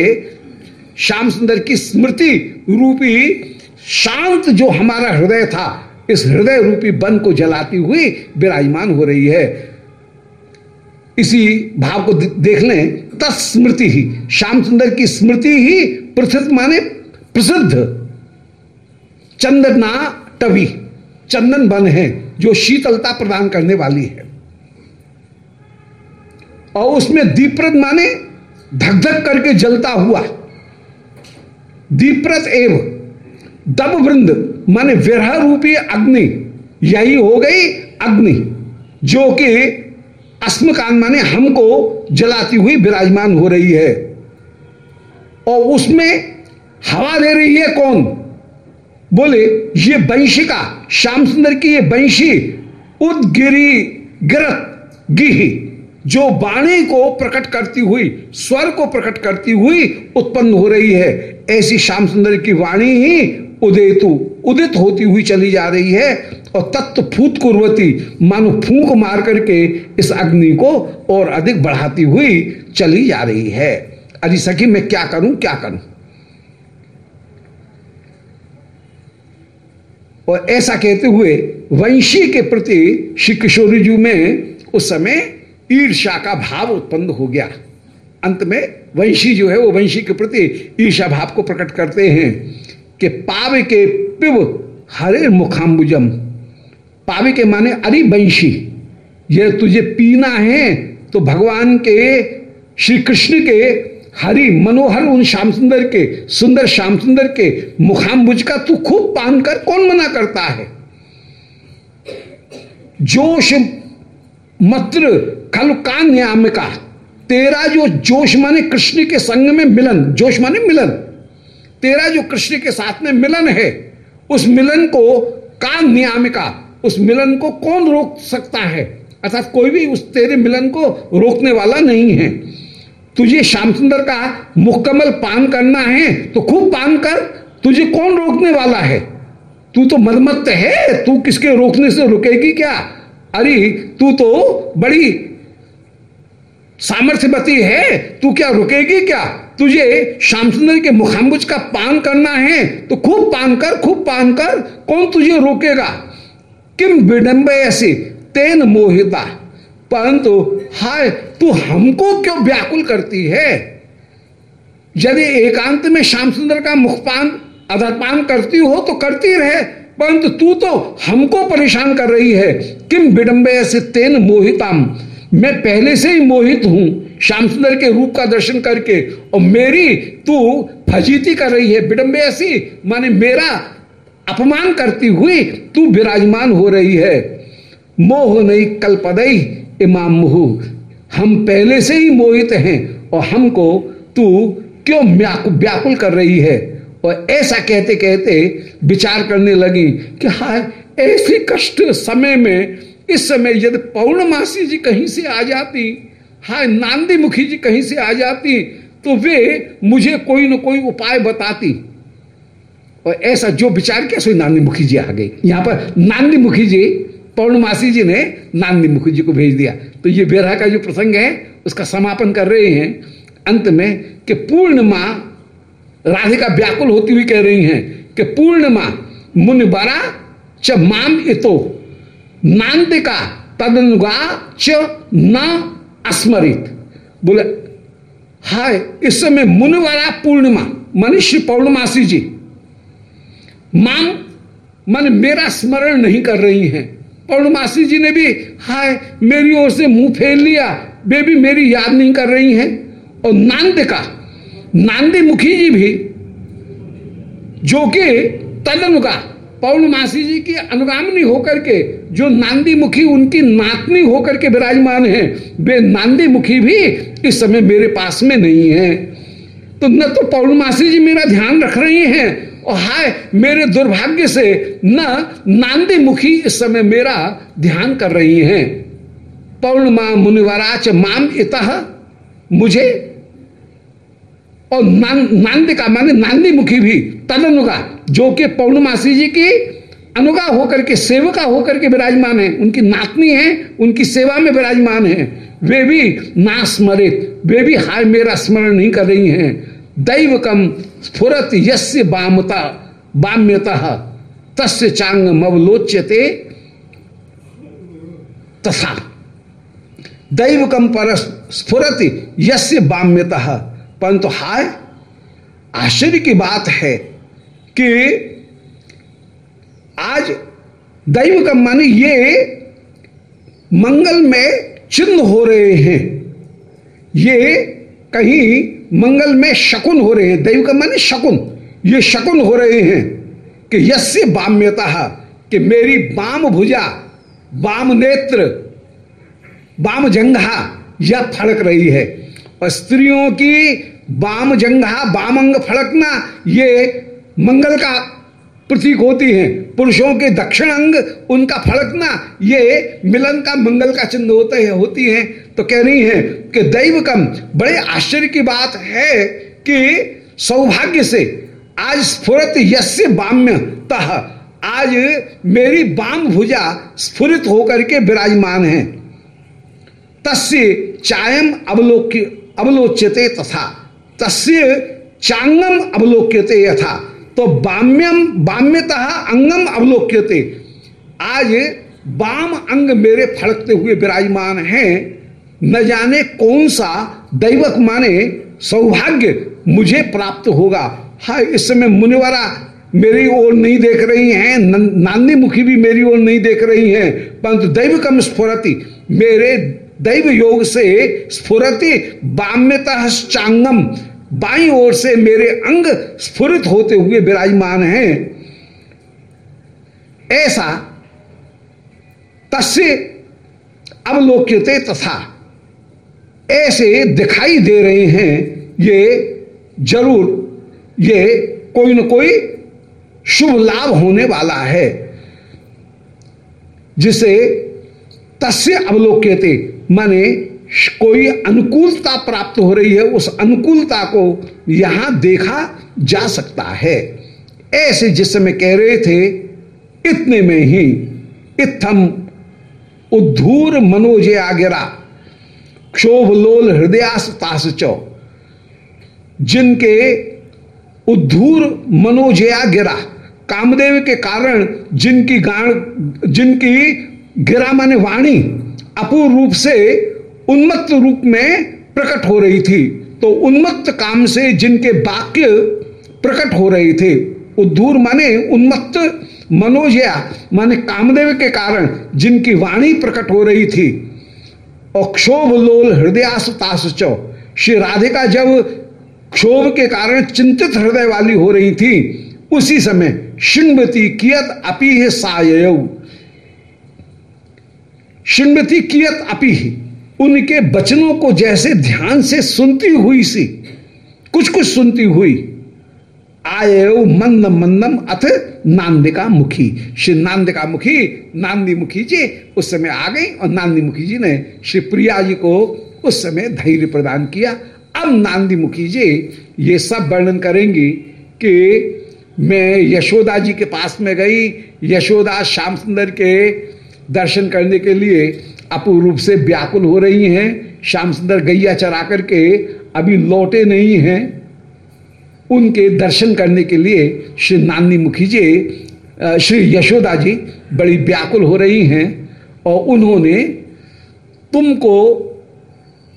श्याम सुंदर की स्मृति रूपी शांत जो हमारा हृदय था इस हृदय रूपी बन को जलाती हुई विराजमान हो रही है। इसी भाव को देख लें तस्मृति ही श्याम सुंदर की स्मृति ही प्रसिद्ध माने प्रसिद्ध। चंदना टवी, चंदन बन है, जो शीतलता प्रदान करने वाली है। और उसमें दीप्रत माने धक धक करके जलता हुआ। दीप्रत एव दब वृंद, माने विरह रूपी अग्नि, यही हो गई अग्नि, जो कि अस्मकान माने हमको जलाती हुई विराजमान हो रही है। और उसमें हवा दे रही है कौन? बोले, ये वंशिका, श्याम सुंदर की ये वंशी, उदगिरी गिरत गिही, जो वाणी को प्रकट करती हुई, स्वर को प्रकट करती हुई उत्पन्न हो रही है। ऐसी श्याम सुंदर की वाणी ही उदेतु। उदित होती हुई चली जा रही है और तत्व फूत कुर्वती मानो फूंक मार करके इस अग्नि को और अधिक बढ़ाती हुई चली जा रही है। अरे सखी, मैं क्या करूँ क्या करूँ? और ऐसा कहते हुए वंशी के प्रति श्री किशोरी जी में उस समय ईर्षा का भाव उत्पन्न हो गया। अंत में वंशी जो है वो वंशी के प्रति ईर्षा भाव को प्रकट करते हैं। कि पावे के पिव हरे मुखाम्बुजम। पावे के माने अरि वंशी। ये तुझे पीना है तो भगवान के श्री कृष्ण के, हरि मनोहर उन श्याम सुंदर के, सुंदर श्याम सुंदर के मुखाम्बुज का तू खूब पान कर, कौन मना करता है? जोश मत्र खल का तेरा जो जोश माने कृष्ण के संग में मिलन, जोश माने मिलन। तेरा जो कृष्ण के साथ में मिलन है, उस मिलन को का नियामिका, उस मिलन को कौन रोक सकता है? अर्थात कोई भी उस तेरे मिलन को रोकने वाला नहीं है। तुझे श्याम सुंदर का मुकम्मल पान करना है तो खूब पान कर, तुझे कौन रोकने वाला है? तू तो मदमत है, तू किसके रोकने से रुकेगी क्या? अरे, तू तो बड़ी सामर्थ्यवती है, तू क्या रुकेगी क्या? तुझे श्याम सुंदर के मुखाम्बुज का पान करना है तो खूब पान कर, खूब पान कर। कौन तुझे रोकेगा? किम विडंब ऐसी? तेन मोहिता। परंतु, हाय, तू हमको क्यों व्याकुल करती है? यदि एकांत में श्याम सुंदर का मुखपान, अधरपान करती हो तो करती रहे। परंतु तू तो हमको परेशान कर रही है। किम विडंबे ऐसे? तेन मोहिताम। मैं पहले से ही मोहित हूँ श्याम सुंदर के रूप का दर्शन करके, और मेरी तू फजीती कर रही है, विडंबे ऐसी, माने मेरा अपमान करती हुई तू विराजमान हो रही है। मोह नहीं कल्पदई इमाम मुहु। हम पहले से ही मोहित हैं, और हमको तू क्यों व्याकुल कर रही है? और ऐसा कहते कहते विचार करने लगी कि हाय, ऐसे कष्ट समय में इस समय यदि पौर्णमासी जी कहीं से आ जाती, हाय नांदी मुखी जी कहीं से आ जाती तो वे मुझे कोई ना कोई उपाय बताती। और ऐसा जो विचार किया, सो नांदी मुखी जी आ गई। यहाँ पर नांदी मुखी जी, पौर्णमासी जी ने नांदी मुखी जी को भेज दिया। तो ये बेरा का जो प्रसंग है, उसका समापन कर रहे हैं। अंत में कि पूर्णिमा, राधिका व्याकुल होती हुई कह रही हैं कि पूर्णिमा मुन बरा च माम इतो। नांतिका तदनुगा च न अस्मरित। बोले, हाय, इस समय मुनवारा पूर्णिमा मनुष्य पौर्णमासी जी, माम, मन मेरा स्मरण नहीं कर रही हैं। पौर्णमासी जी ने भी, हाय, मेरी ओर से मुँह फेर लिया वे भी मेरी याद नहीं कर रही हैं। और नांदिका नांदी मुखी जी भी, जो कि तदनुगा पौर्णमासी जी की अनुगामनी होकर के, जो नांदी मुखी उनकी नातनी होकर के विराजमान है, वे नांदी मुखी भी इस समय मेरे पास में नहीं है। तो न तो पौर्णमासी जी मेरा ध्यान रख रही हैं, और हाय, मेरे दुर्भाग्य से न नांदी मुखी इस समय मेरा ध्यान कर रही हैं। पौर्णमा मुनिवराच माम इत मुझे, और नांदी का माने नांदी मुखी भी तदनुगा जो कि पौर्णमासी जी की अनुगा होकर के, सेवका होकर के विराजमान है। उनकी नातनी है, उनकी सेवा में विराजमान है। वे भी ना स्मरित, वे भी हाय मेरा स्मरण नहीं कर रही हैं। दैव कम स्फुरत यस्य बामता, बाम्यता, तस्य चांग मवलोच्यते तथा। दैव कम पर स्फुरत यस्य बाम्यता। परंतु हाय, आश्चर्य की बात है कि आज दैव का माने ये मंगल में चिन्ह हो रहे हैं। ये कहीं मंगल में शकुन हो रहे हैं। दैव का माने शकुन। ये शकुन हो रहे हैं कि यस्य बाम्यता, कि मेरी बाम भुजा, बाम नेत्र, बाम जंघा यह फड़क रही है। और स्त्रियों की बाम जंघा बामंग फड़कना, ये मंगल का प्रतीक होती हैं। पुरुषों के दक्षिण अंग, उनका फड़कना, ये मिलन का, मंगल का चिन्ह होते हैं, होती हैं। तो कह रही हैं कि दैव कम, बड़े आश्चर्य की बात है कि सौभाग्य से आज स्फुरत यस्य बाम्य, तह, आज मेरी बाम भुजा स्फुरित होकर के विराजमान है। तस्य चायम अवलोक्य, अवलोच्यते तथा, तस्य चांगम अवलोक्यते यथा। तो बाम्यम, बाम्यतः अंगम अवलोक्यते। आज बाम अंग मेरे फड़कते हुए विराजमान हैं। न जाने कौन सा दैवक माने सौभाग्य मुझे प्राप्त होगा। हाय इस समय मुनिवरा मेरी ओर नहीं देख रही हैं नान्दी मुखी भी मेरी ओर नहीं देख रही हैं, परंतु दैव कम स्फुरति, मेरे दैव योग से स्फुरति बाम्यता चांगम बाई ओर से मेरे अंग स्फुरित होते हुए विराजमान हैं। ऐसा तस्य अवलोक्यते तथा। ऐसे दिखाई दे रहे हैं, ये ज़रूर, ये कोई न कोई शुभ लाभ होने वाला है। जिसे तस्य अवलोक्यते, माने कोई अनुकूलता प्राप्त हो रही है, उस अनुकूलता को यहाँ देखा जा सकता है। ऐसे जिस समय कह रहे थे, इतने में ही इत्थम उद्धूर मनोजय आगिरा, क्षोभ लोल हृदयास जिनके उद्धूर मनोजया गिरा कामदेव के कारण जिनकी गाण जिनकी गिरा माने वाणी अपूर्ण रूप से उन्मत्त रूप में प्रकट हो रही थी। तो उन्मत्त काम से जिनके वाक्य प्रकट हो रहे थे, उद्धूर माने उन्मत्त मनोजया, माने कामदेव के कारण जिनकी वाणी प्रकट हो रही थी। और क्षोभ लोल हृदयास श्री राधिका जब क्षोभ के कारण चिंतित हृदय वाली हो रही थी, उसी समय शिंगवती कियत अपी है साय शिंगवती कियत अपी उनके बचनों को जैसे ध्यान से सुनती हुई सी कुछ कुछ सुनती हुई आए मंदम मंदम अथ नांदिका मुखी श्री नांदिका मुखी नांदी मुखी जी उस समय आ गई और नांदी मुखी जी ने श्री प्रिया जी को उस समय धैर्य प्रदान किया। अब नांदी मुखी जी ये सब वर्णन करेंगी कि मैं यशोदा जी के पास में गई, यशोदा श्याम सुंदर के दर्शन करने के लिए अपूर्ण रूप से व्याकुल हो रही हैं। श्याम सुंदर गैया चरा करके अभी लौटे नहीं हैं। उनके दर्शन करने के लिए श्री नानी मुखी जी श्री यशोदा जी बड़ी व्याकुल हो रही हैं और उन्होंने तुमको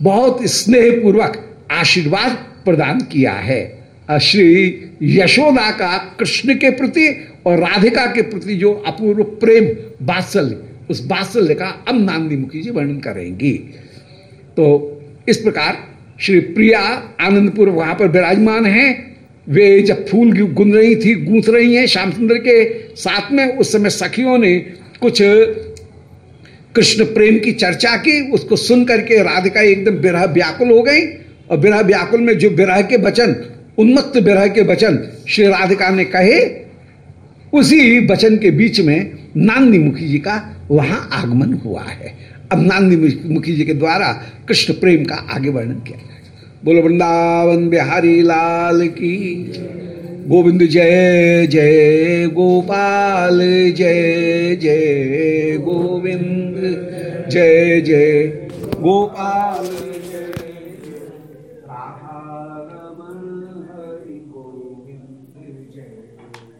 बहुत स्नेहपूर्वक आशीर्वाद प्रदान किया है। श्री यशोदा का कृष्ण के प्रति और राधिका के प्रति जो अपूर्व प्रेम, बात्सल्य उस बात्सल्य का अब नांदी मुखी जी वर्णन करेंगी। तो इस प्रकार श्री प्रिया आनंदपुर वहाँ पर विराजमान हैं। वे जब फूल गुन रही थी, गूंथ रही हैं श्याम सुंदर के साथ में, उस समय सखियों ने कुछ कृष्ण प्रेम की चर्चा की। उसको सुन करके राधिका एकदम विरह व्याकुल हो गई और विरह व्याकुल में जो विरह के वचन, उन्मत्त विरह के वचन श्री राधिका ने कहे, उसी वचन के बीच में नांदी मुखी जी का वहाँ आगमन हुआ है। अब नांदी मुखी जी के द्वारा कृष्ण प्रेम का आगे वर्णन किया बोलो, वृंदावन बिहारी लाल की गोविंद जय जय गोपाल, जय जय गोविंद, जय जय गोपाल।